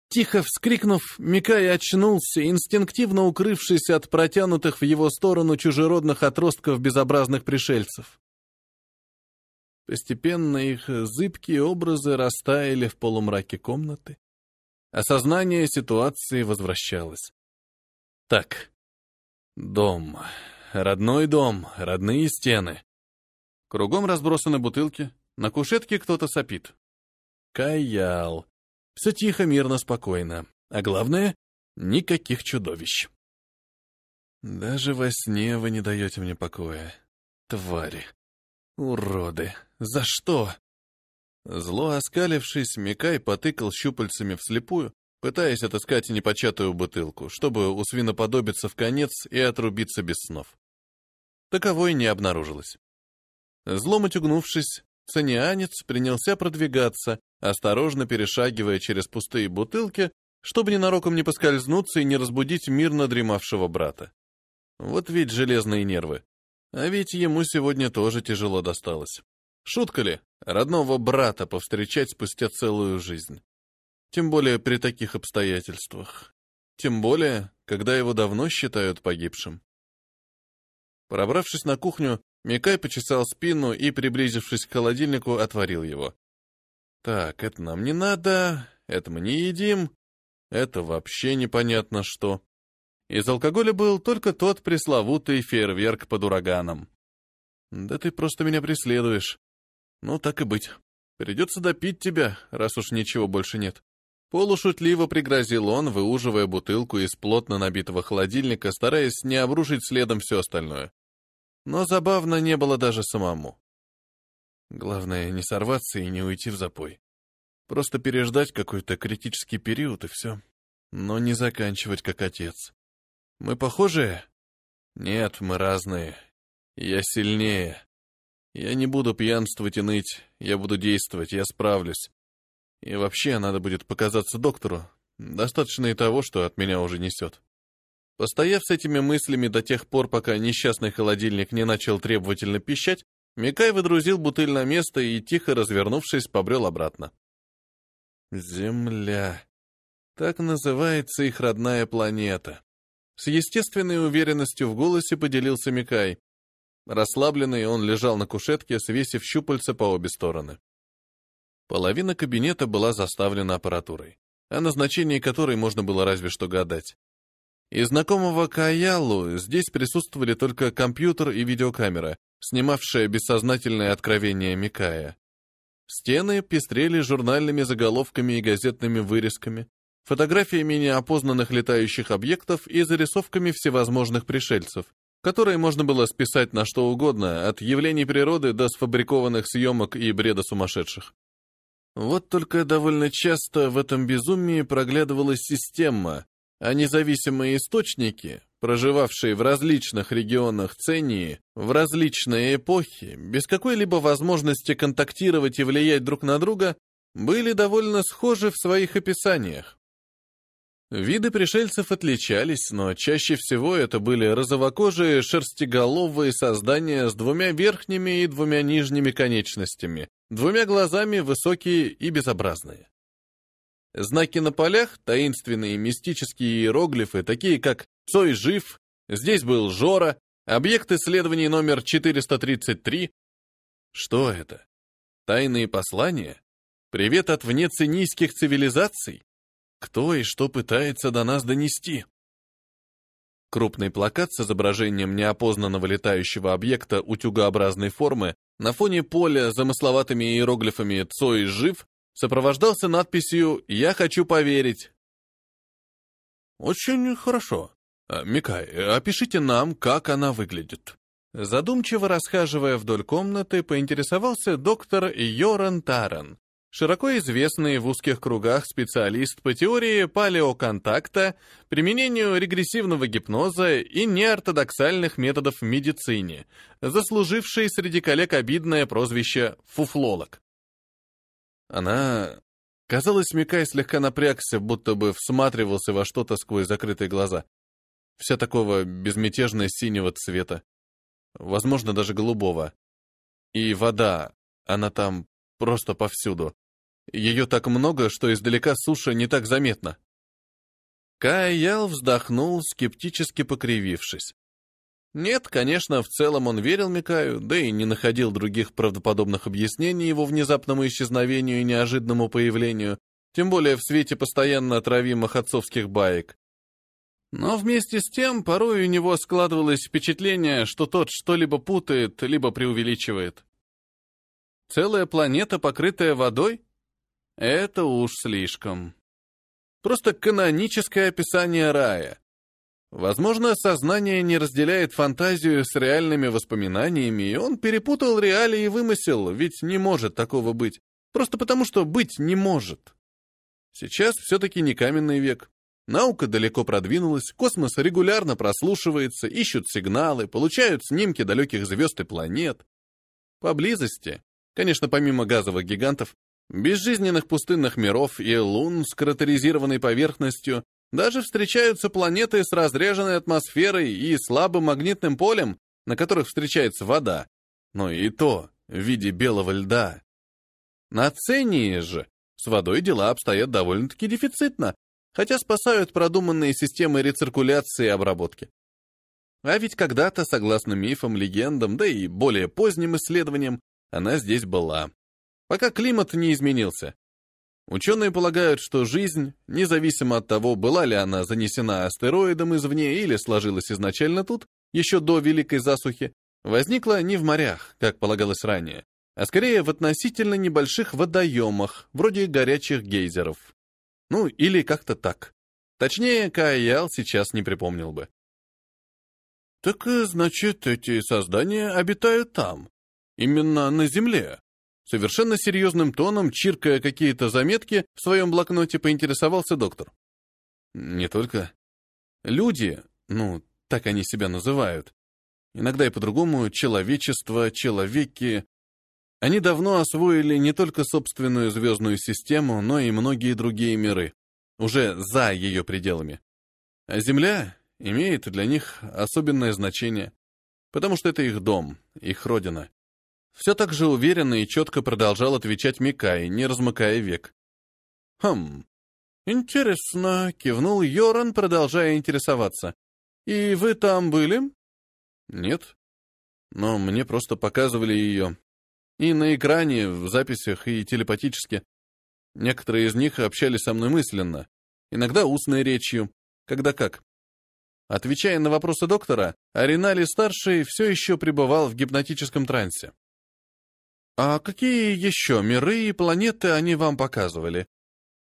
Тихо вскрикнув, Микай очнулся, инстинктивно укрывшись от протянутых в его сторону чужеродных отростков безобразных пришельцев. Постепенно их зыбкие образы растаяли в полумраке комнаты, Осознание ситуации возвращалось. Так, дом, родной дом, родные стены. Кругом разбросаны бутылки, на кушетке кто-то сопит. Каял. Все тихо, мирно, спокойно. А главное, никаких чудовищ. Даже во сне вы не даете мне покоя. Твари. Уроды. За что? Зло оскалившись, Микай потыкал щупальцами вслепую, пытаясь отыскать непочатую бутылку, чтобы у свиноподобиться в конец и отрубиться без снов. Таковой не обнаружилось. Злом отюгнувшись, цинианец принялся продвигаться, осторожно перешагивая через пустые бутылки, чтобы ненароком не поскользнуться и не разбудить мирно дремавшего брата. Вот ведь железные нервы. А ведь ему сегодня тоже тяжело досталось. Шутка ли, родного брата повстречать спустя целую жизнь? Тем более при таких обстоятельствах. Тем более, когда его давно считают погибшим. Пробравшись на кухню, Микай почесал спину и, приблизившись к холодильнику, отворил его. «Так, это нам не надо, это мы не едим, это вообще непонятно что». Из алкоголя был только тот пресловутый фейерверк под ураганом. «Да ты просто меня преследуешь. Ну, так и быть. Придется допить тебя, раз уж ничего больше нет. Полушутливо пригрозил он, выуживая бутылку из плотно набитого холодильника, стараясь не обрушить следом все остальное. Но забавно не было даже самому. Главное, не сорваться и не уйти в запой. Просто переждать какой-то критический период и все. Но не заканчивать как отец. Мы похожи? Нет, мы разные. Я сильнее. Я не буду пьянствовать и ныть. Я буду действовать, я справлюсь. И вообще, надо будет показаться доктору. Достаточно и того, что от меня уже несет. Постояв с этими мыслями до тех пор, пока несчастный холодильник не начал требовательно пищать, Микай выдрузил бутыль на место и, тихо развернувшись, побрел обратно. Земля. Так называется их родная планета. С естественной уверенностью в голосе поделился Микай. Расслабленный, он лежал на кушетке, свесив щупальца по обе стороны. Половина кабинета была заставлена аппаратурой, о назначении которой можно было разве что гадать. Из знакомого Каялу здесь присутствовали только компьютер и видеокамера, снимавшая бессознательное откровение Микая. Стены пестрели журнальными заголовками и газетными вырезками, фотографиями неопознанных летающих объектов и зарисовками всевозможных пришельцев, которые можно было списать на что угодно, от явлений природы до сфабрикованных съемок и бреда сумасшедших. Вот только довольно часто в этом безумии проглядывалась система, а независимые источники, проживавшие в различных регионах Цении, в различные эпохи, без какой-либо возможности контактировать и влиять друг на друга, были довольно схожи в своих описаниях. Виды пришельцев отличались, но чаще всего это были розовокожие шерстиголовые создания с двумя верхними и двумя нижними конечностями, двумя глазами высокие и безобразные. Знаки на полях, таинственные мистические иероглифы, такие как «Цой жив», «Здесь был Жора», объект исследований номер 433. Что это? Тайные послания? Привет от внецинийских цивилизаций? Кто и что пытается до нас донести? Крупный плакат с изображением неопознанного летающего объекта утюгообразной формы на фоне поля замысловатыми иероглифами «Цой жив» сопровождался надписью «Я хочу поверить». «Очень хорошо. А, Микай, опишите нам, как она выглядит». Задумчиво расхаживая вдоль комнаты, поинтересовался доктор Йоран Таран, широко известный в узких кругах специалист по теории палеоконтакта, применению регрессивного гипноза и неортодоксальных методов в медицине, заслуживший среди коллег обидное прозвище «фуфлолог». Она... Казалось, Микай слегка напрягся, будто бы всматривался во что-то сквозь закрытые глаза. Вся такого безмятежно синего цвета. Возможно, даже голубого. И вода, она там просто повсюду. Ее так много, что издалека суша не так заметна. Каял вздохнул, скептически покривившись. Нет, конечно, в целом он верил Микаю, да и не находил других правдоподобных объяснений его внезапному исчезновению и неожиданному появлению, тем более в свете постоянно отравимых отцовских баек. Но вместе с тем порой у него складывалось впечатление, что тот что-либо путает, либо преувеличивает. Целая планета, покрытая водой? Это уж слишком. Просто каноническое описание рая. Возможно, сознание не разделяет фантазию с реальными воспоминаниями, и он перепутал реалии и вымысел, ведь не может такого быть. Просто потому, что быть не может. Сейчас все-таки не каменный век. Наука далеко продвинулась, космос регулярно прослушивается, ищут сигналы, получают снимки далеких звезд и планет. Поблизости Конечно, помимо газовых гигантов, безжизненных пустынных миров и лун с кратеризированной поверхностью, даже встречаются планеты с разреженной атмосферой и слабым магнитным полем, на которых встречается вода, но и то в виде белого льда. На Цении же с водой дела обстоят довольно-таки дефицитно, хотя спасают продуманные системы рециркуляции и обработки. А ведь когда-то, согласно мифам, легендам, да и более поздним исследованиям, она здесь была. Пока климат не изменился. Ученые полагают, что жизнь, независимо от того, была ли она занесена астероидом извне или сложилась изначально тут, еще до Великой засухи, возникла не в морях, как полагалось ранее, а скорее в относительно небольших водоемах, вроде горячих гейзеров. Ну, или как-то так. Точнее, Каял сейчас не припомнил бы. «Так, э, значит, эти создания обитают там, именно на Земле?» Совершенно серьезным тоном, чиркая какие-то заметки, в своем блокноте поинтересовался доктор. «Не только. Люди, ну, так они себя называют, иногда и по-другому, человечество, человеки, они давно освоили не только собственную звездную систему, но и многие другие миры, уже за ее пределами. А Земля имеет для них особенное значение, потому что это их дом, их родина. Все так же уверенно и четко продолжал отвечать Микай, не размыкая век. «Хм, интересно», — кивнул Йоран, продолжая интересоваться. «И вы там были?» «Нет. Но мне просто показывали ее. И на экране, в записях, и телепатически. Некоторые из них общались со мной мысленно, иногда устной речью, когда как. Отвечая на вопросы доктора, Аринали-старший все еще пребывал в гипнотическом трансе. «А какие еще миры и планеты они вам показывали?»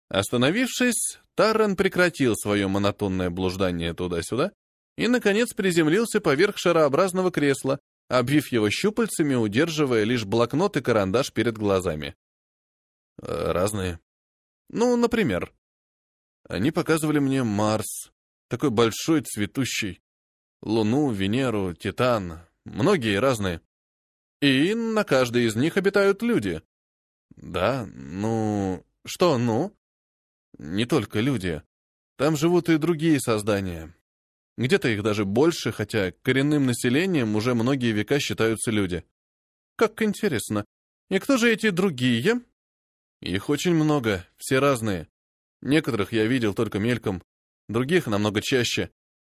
Остановившись, Таррен прекратил свое монотонное блуждание туда-сюда и, наконец, приземлился поверх шарообразного кресла, обвив его щупальцами, удерживая лишь блокнот и карандаш перед глазами. «Э, «Разные. Ну, например, они показывали мне Марс, такой большой, цветущий. Луну, Венеру, Титан. Многие разные. И на каждой из них обитают люди. Да, ну... Что «ну»? Не только люди. Там живут и другие создания. Где-то их даже больше, хотя коренным населением уже многие века считаются люди. Как интересно. И кто же эти другие? Их очень много, все разные. Некоторых я видел только мельком, других намного чаще.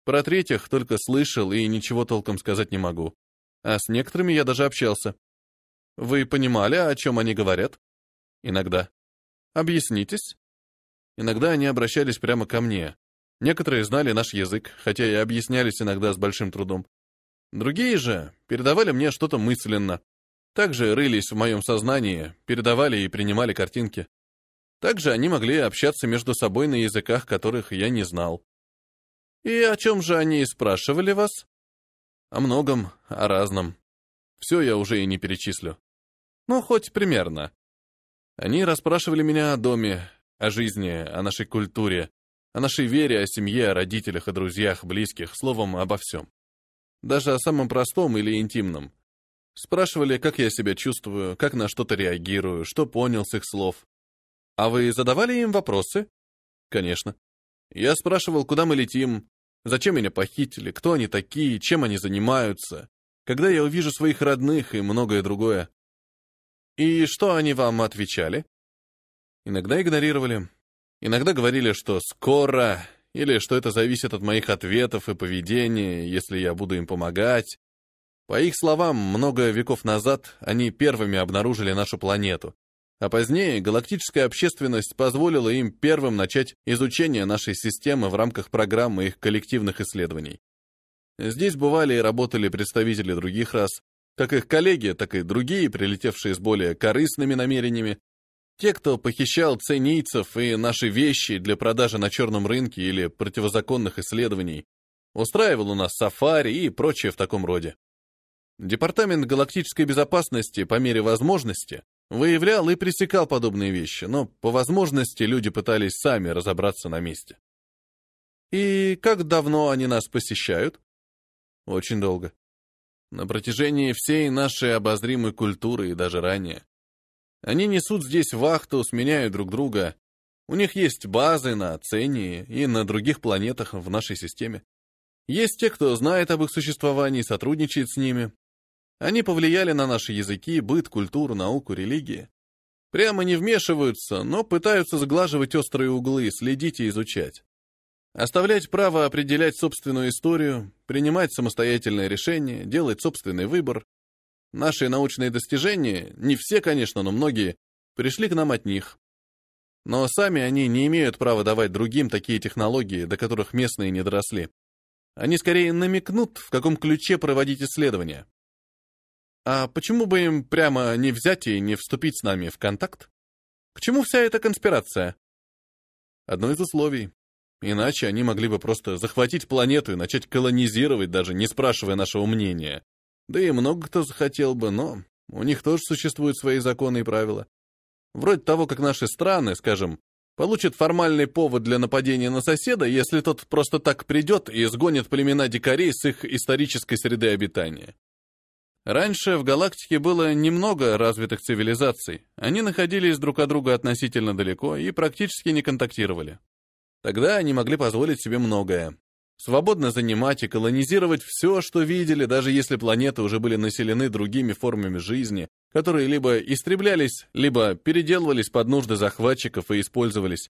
Про третьих только слышал и ничего толком сказать не могу. А с некоторыми я даже общался. Вы понимали, о чем они говорят? Иногда. Объяснитесь. Иногда они обращались прямо ко мне. Некоторые знали наш язык, хотя и объяснялись иногда с большим трудом. Другие же передавали мне что-то мысленно. Также рылись в моем сознании, передавали и принимали картинки. Также они могли общаться между собой на языках, которых я не знал. И о чем же они спрашивали вас? О многом, о разном. Все я уже и не перечислю. Ну, хоть примерно. Они расспрашивали меня о доме, о жизни, о нашей культуре, о нашей вере, о семье, о родителях, о друзьях, близких, словом, обо всем. Даже о самом простом или интимном. Спрашивали, как я себя чувствую, как на что-то реагирую, что понял с их слов. А вы задавали им вопросы? Конечно. Я спрашивал, куда мы летим, зачем меня похитили, кто они такие, чем они занимаются, когда я увижу своих родных и многое другое. И что они вам отвечали? Иногда игнорировали. Иногда говорили, что скоро, или что это зависит от моих ответов и поведения, если я буду им помогать. По их словам, много веков назад они первыми обнаружили нашу планету, а позднее галактическая общественность позволила им первым начать изучение нашей системы в рамках программы их коллективных исследований. Здесь бывали и работали представители других рас, как их коллеги, так и другие, прилетевшие с более корыстными намерениями. Те, кто похищал ценийцев и наши вещи для продажи на черном рынке или противозаконных исследований, устраивал у нас сафари и прочее в таком роде. Департамент галактической безопасности по мере возможности Выявлял и пресекал подобные вещи, но по возможности люди пытались сами разобраться на месте. И как давно они нас посещают? Очень долго. На протяжении всей нашей обозримой культуры и даже ранее. Они несут здесь вахту, сменяют друг друга. У них есть базы на Цении и на других планетах в нашей системе. Есть те, кто знает об их существовании, сотрудничает с ними, они повлияли на наши языки, быт, культуру, науку, религии. Прямо не вмешиваются, но пытаются сглаживать острые углы, следить и изучать. Оставлять право определять собственную историю, принимать самостоятельные решения, делать собственный выбор. Наши научные достижения, не все, конечно, но многие, пришли к нам от них. Но сами они не имеют права давать другим такие технологии, до которых местные не доросли. Они скорее намекнут, в каком ключе проводить исследования. А почему бы им прямо не взять и не вступить с нами в контакт? К чему вся эта конспирация? Одно из условий. Иначе они могли бы просто захватить планету и начать колонизировать, даже не спрашивая нашего мнения. Да и много кто захотел бы, но у них тоже существуют свои законы и правила. Вроде того, как наши страны, скажем, получат формальный повод для нападения на соседа, если тот просто так придет и сгонит племена дикарей с их исторической среды обитания. Раньше в галактике было немного развитых цивилизаций. Они находились друг от друга относительно далеко и практически не контактировали. Тогда они могли позволить себе многое. Свободно занимать и колонизировать все, что видели, даже если планеты уже были населены другими формами жизни, которые либо истреблялись, либо переделывались под нужды захватчиков и использовались.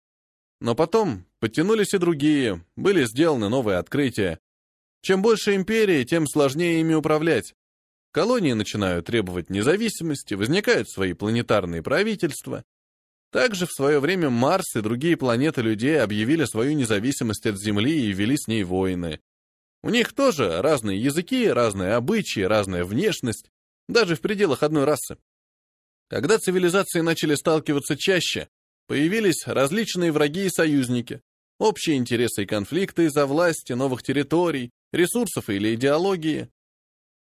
Но потом подтянулись и другие, были сделаны новые открытия. Чем больше империи, тем сложнее ими управлять. Колонии начинают требовать независимости, возникают свои планетарные правительства. Также в свое время Марс и другие планеты людей объявили свою независимость от Земли и вели с ней войны. У них тоже разные языки, разные обычаи, разная внешность, даже в пределах одной расы. Когда цивилизации начали сталкиваться чаще, появились различные враги и союзники, общие интересы и конфликты из-за власти, новых территорий, ресурсов или идеологии.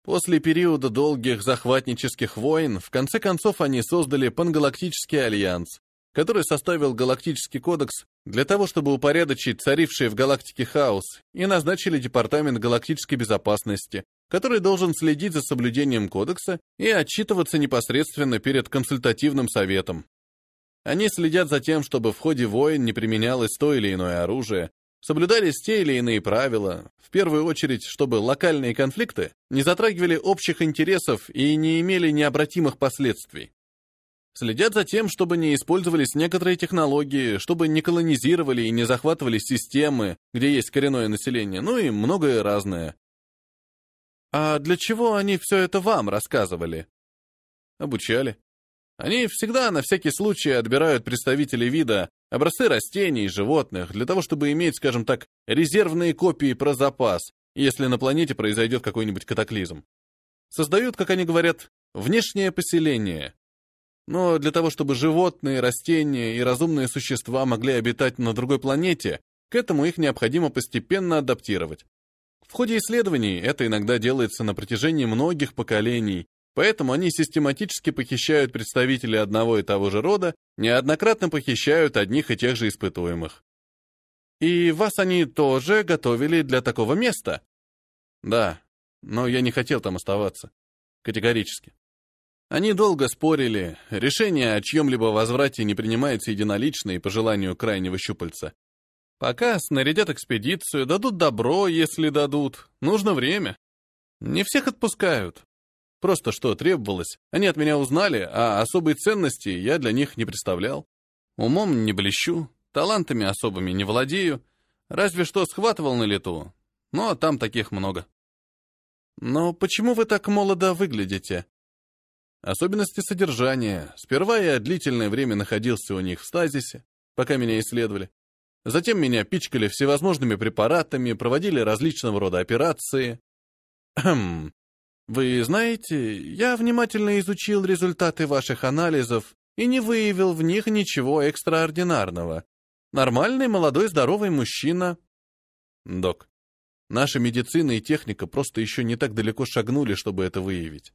После периода долгих захватнических войн, в конце концов они создали Пангалактический альянс, который составил Галактический кодекс для того, чтобы упорядочить царивший в галактике хаос, и назначили Департамент галактической безопасности, который должен следить за соблюдением кодекса и отчитываться непосредственно перед консультативным советом. Они следят за тем, чтобы в ходе войн не применялось то или иное оружие, Соблюдались те или иные правила, в первую очередь, чтобы локальные конфликты не затрагивали общих интересов и не имели необратимых последствий. Следят за тем, чтобы не использовались некоторые технологии, чтобы не колонизировали и не захватывали системы, где есть коренное население, ну и многое разное. А для чего они все это вам рассказывали? Обучали. Они всегда на всякий случай отбирают представителей вида, образцы растений и животных, для того, чтобы иметь, скажем так, резервные копии про запас, если на планете произойдет какой-нибудь катаклизм. Создают, как они говорят, внешнее поселение. Но для того, чтобы животные, растения и разумные существа могли обитать на другой планете, к этому их необходимо постепенно адаптировать. В ходе исследований это иногда делается на протяжении многих поколений, Поэтому они систематически похищают представителей одного и того же рода, неоднократно похищают одних и тех же испытуемых. И вас они тоже готовили для такого места? Да, но я не хотел там оставаться. Категорически. Они долго спорили, решение о чьем-либо возврате не принимается единолично и по желанию крайнего щупальца. Пока снарядят экспедицию, дадут добро, если дадут. Нужно время. Не всех отпускают, Просто что требовалось, они от меня узнали, а особой ценности я для них не представлял. Умом не блещу, талантами особыми не владею, разве что схватывал на лету, но там таких много. Но почему вы так молодо выглядите? Особенности содержания. Сперва я длительное время находился у них в стазисе, пока меня исследовали. Затем меня пичкали всевозможными препаратами, проводили различного рода операции. Хм, вы знаете, я внимательно изучил результаты ваших анализов и не выявил в них ничего экстраординарного. Нормальный, молодой, здоровый мужчина. Док, наша медицина и техника просто еще не так далеко шагнули, чтобы это выявить.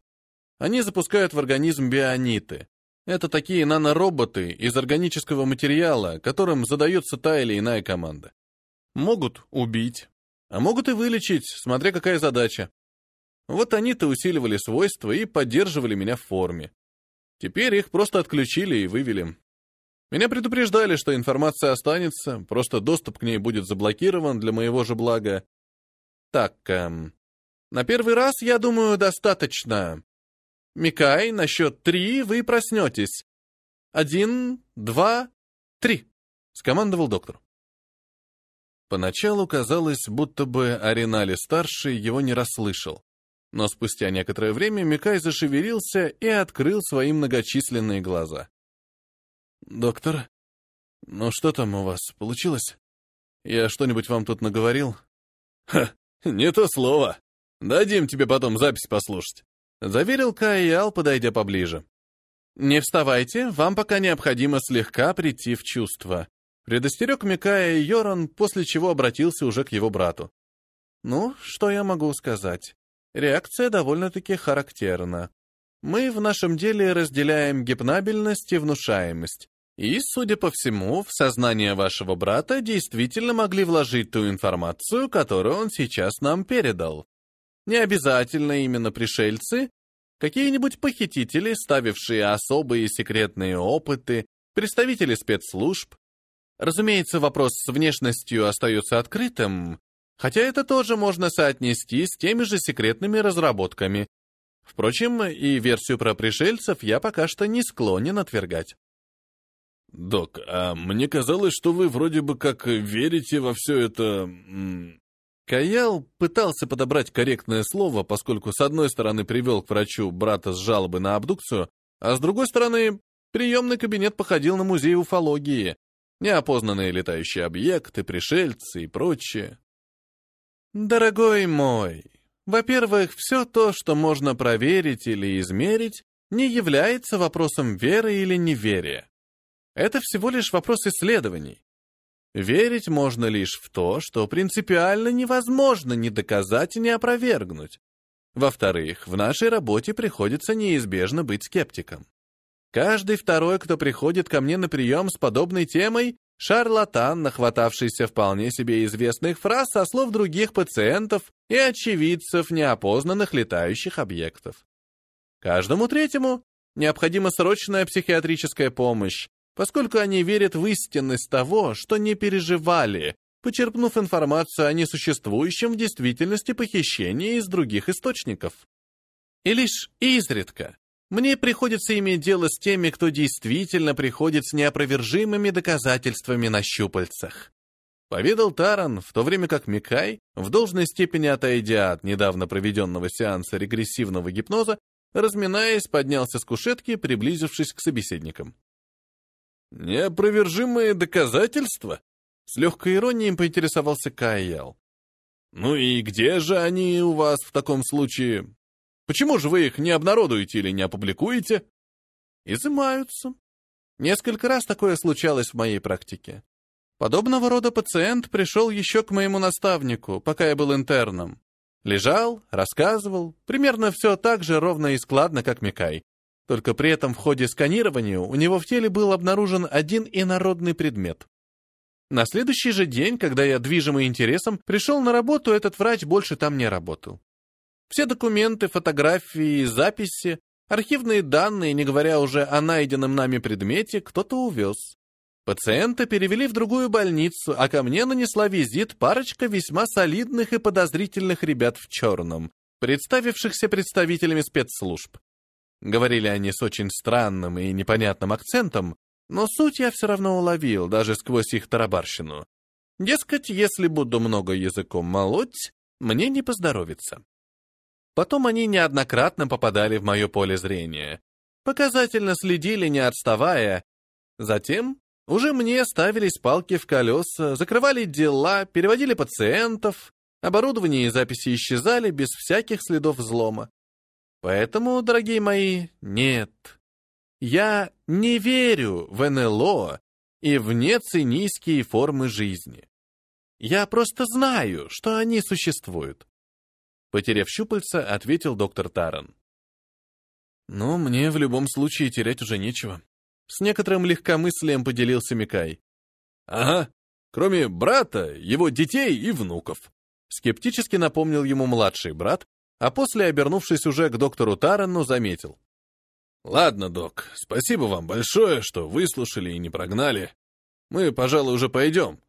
Они запускают в организм биониты. Это такие нанороботы из органического материала, которым задается та или иная команда. Могут убить, а могут и вылечить, смотря какая задача. Вот они-то усиливали свойства и поддерживали меня в форме. Теперь их просто отключили и вывели. Меня предупреждали, что информация останется, просто доступ к ней будет заблокирован для моего же блага. Так, эм, на первый раз, я думаю, достаточно. Микай, на счет три вы проснетесь. Один, два, три, — скомандовал доктор. Поначалу казалось, будто бы Аринали-старший его не расслышал. Но спустя некоторое время Микай зашевелился и открыл свои многочисленные глаза. «Доктор, ну что там у вас, получилось? Я что-нибудь вам тут наговорил?» «Ха, не то слово. Дадим тебе потом запись послушать. Заверил Кайял, подойдя поближе. «Не вставайте, вам пока необходимо слегка прийти в чувство», предостерег Микая Йоран, после чего обратился уже к его брату. «Ну, что я могу сказать? Реакция довольно-таки характерна. Мы в нашем деле разделяем гипнабельность и внушаемость, и, судя по всему, в сознание вашего брата действительно могли вложить ту информацию, которую он сейчас нам передал. Не обязательно именно пришельцы, какие-нибудь похитители, ставившие особые секретные опыты, представители спецслужб. Разумеется, вопрос с внешностью остается открытым, хотя это тоже можно соотнести с теми же секретными разработками. Впрочем, и версию про пришельцев я пока что не склонен отвергать. «Док, а мне казалось, что вы вроде бы как верите во все это...» Каял пытался подобрать корректное слово, поскольку с одной стороны привел к врачу брата с жалобой на абдукцию, а с другой стороны приемный кабинет походил на музей уфологии, неопознанные летающие объекты, пришельцы и прочее. Дорогой мой, во-первых, все то, что можно проверить или измерить, не является вопросом веры или неверия. Это всего лишь вопрос исследований. Верить можно лишь в то, что принципиально невозможно ни доказать, ни опровергнуть. Во-вторых, в нашей работе приходится неизбежно быть скептиком. Каждый второй, кто приходит ко мне на прием с подобной темой, шарлатан, нахватавшийся вполне себе известных фраз со слов других пациентов и очевидцев неопознанных летающих объектов. Каждому третьему необходима срочная психиатрическая помощь, поскольку они верят в истинность того, что не переживали, почерпнув информацию о несуществующем в действительности похищении из других источников. И лишь изредка мне приходится иметь дело с теми, кто действительно приходит с неопровержимыми доказательствами на щупальцах. Поведал Таран, в то время как Микай, в должной степени отойдя от недавно проведенного сеанса регрессивного гипноза, разминаясь, поднялся с кушетки, приблизившись к собеседникам. «Неопровержимые доказательства?» С легкой иронией поинтересовался Кайял. «Ну и где же они у вас в таком случае? Почему же вы их не обнародуете или не опубликуете?» «Изымаются. Несколько раз такое случалось в моей практике. Подобного рода пациент пришел еще к моему наставнику, пока я был интерном. Лежал, рассказывал, примерно все так же ровно и складно, как Микай. Только при этом в ходе сканирования у него в теле был обнаружен один инородный предмет. На следующий же день, когда я, движимый интересом, пришел на работу, этот врач больше там не работал. Все документы, фотографии, записи, архивные данные, не говоря уже о найденном нами предмете, кто-то увез. Пациента перевели в другую больницу, а ко мне нанесла визит парочка весьма солидных и подозрительных ребят в черном, представившихся представителями спецслужб. Говорили они с очень странным и непонятным акцентом, но суть я все равно уловил, даже сквозь их тарабарщину. Дескать, если буду много языком молоть, мне не поздоровится. Потом они неоднократно попадали в мое поле зрения. Показательно следили, не отставая. Затем уже мне ставились палки в колеса, закрывали дела, переводили пациентов, оборудование и записи исчезали без всяких следов взлома. Поэтому, дорогие мои, нет. Я не верю в НЛО и в нецинийские формы жизни. Я просто знаю, что они существуют. Потеряв щупальца, ответил доктор Таран. «Но мне в любом случае терять уже нечего». С некоторым легкомыслием поделился Микай. «Ага, кроме брата, его детей и внуков», скептически напомнил ему младший брат, а после, обернувшись уже к доктору Тарану, заметил. «Ладно, док, спасибо вам большое, что выслушали и не прогнали. Мы, пожалуй, уже пойдем.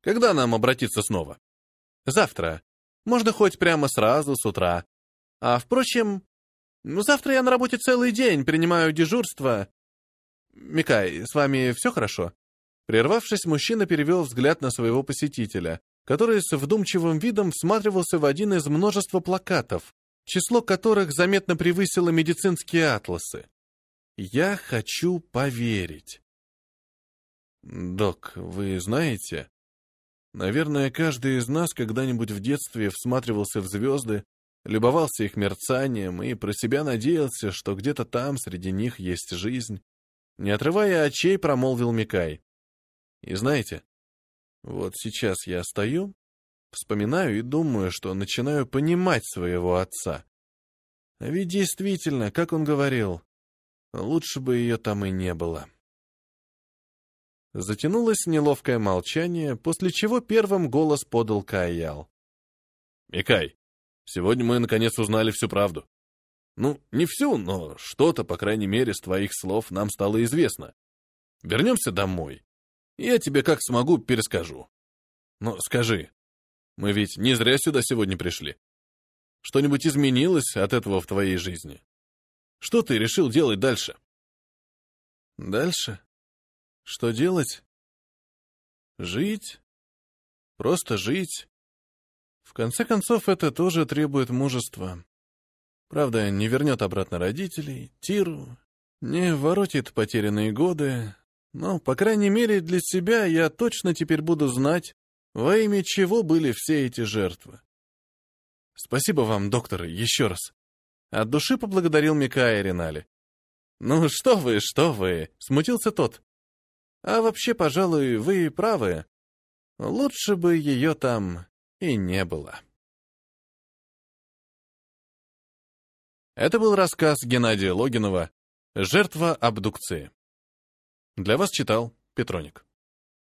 Когда нам обратиться снова?» «Завтра. Можно хоть прямо сразу, с утра. А, впрочем, ну, завтра я на работе целый день, принимаю дежурство. Микай, с вами все хорошо?» Прервавшись, мужчина перевел взгляд на своего посетителя, который с вдумчивым видом всматривался в один из множества плакатов, число которых заметно превысило медицинские атласы. «Я хочу поверить». «Док, вы знаете, наверное, каждый из нас когда-нибудь в детстве всматривался в звезды любовался их мерцанием и про себя надеялся, что где-то там среди них есть жизнь. Не отрывая очей, промолвил Микай. И знаете, вот сейчас я стою, вспоминаю и думаю, что начинаю понимать своего отца. А ведь действительно, как он говорил, лучше бы ее там и не было. Затянулось неловкое молчание, после чего первым голос подал Каял. «Микай, сегодня мы наконец узнали всю правду. Ну, не всю, но что-то, по крайней мере, с твоих слов нам стало известно. Вернемся домой. Я тебе как смогу перескажу. Но скажи, мы ведь не зря сюда сегодня пришли. Что-нибудь изменилось от этого в твоей жизни? Что ты решил делать дальше? Дальше? Что делать? Жить? Просто жить? В конце концов, это тоже требует мужества. Правда, не вернет обратно родителей, Тиру, не воротит потерянные годы, но, по крайней мере, для себя я точно теперь буду знать, во имя чего были все эти жертвы. Спасибо вам, доктор, еще раз. От души поблагодарил Микая Ринали. Ну что вы, что вы, смутился тот. А вообще, пожалуй, вы правы. Лучше бы ее там и не было. Это был рассказ Геннадия Логинова «Жертва абдукции». Для вас читал Петроник.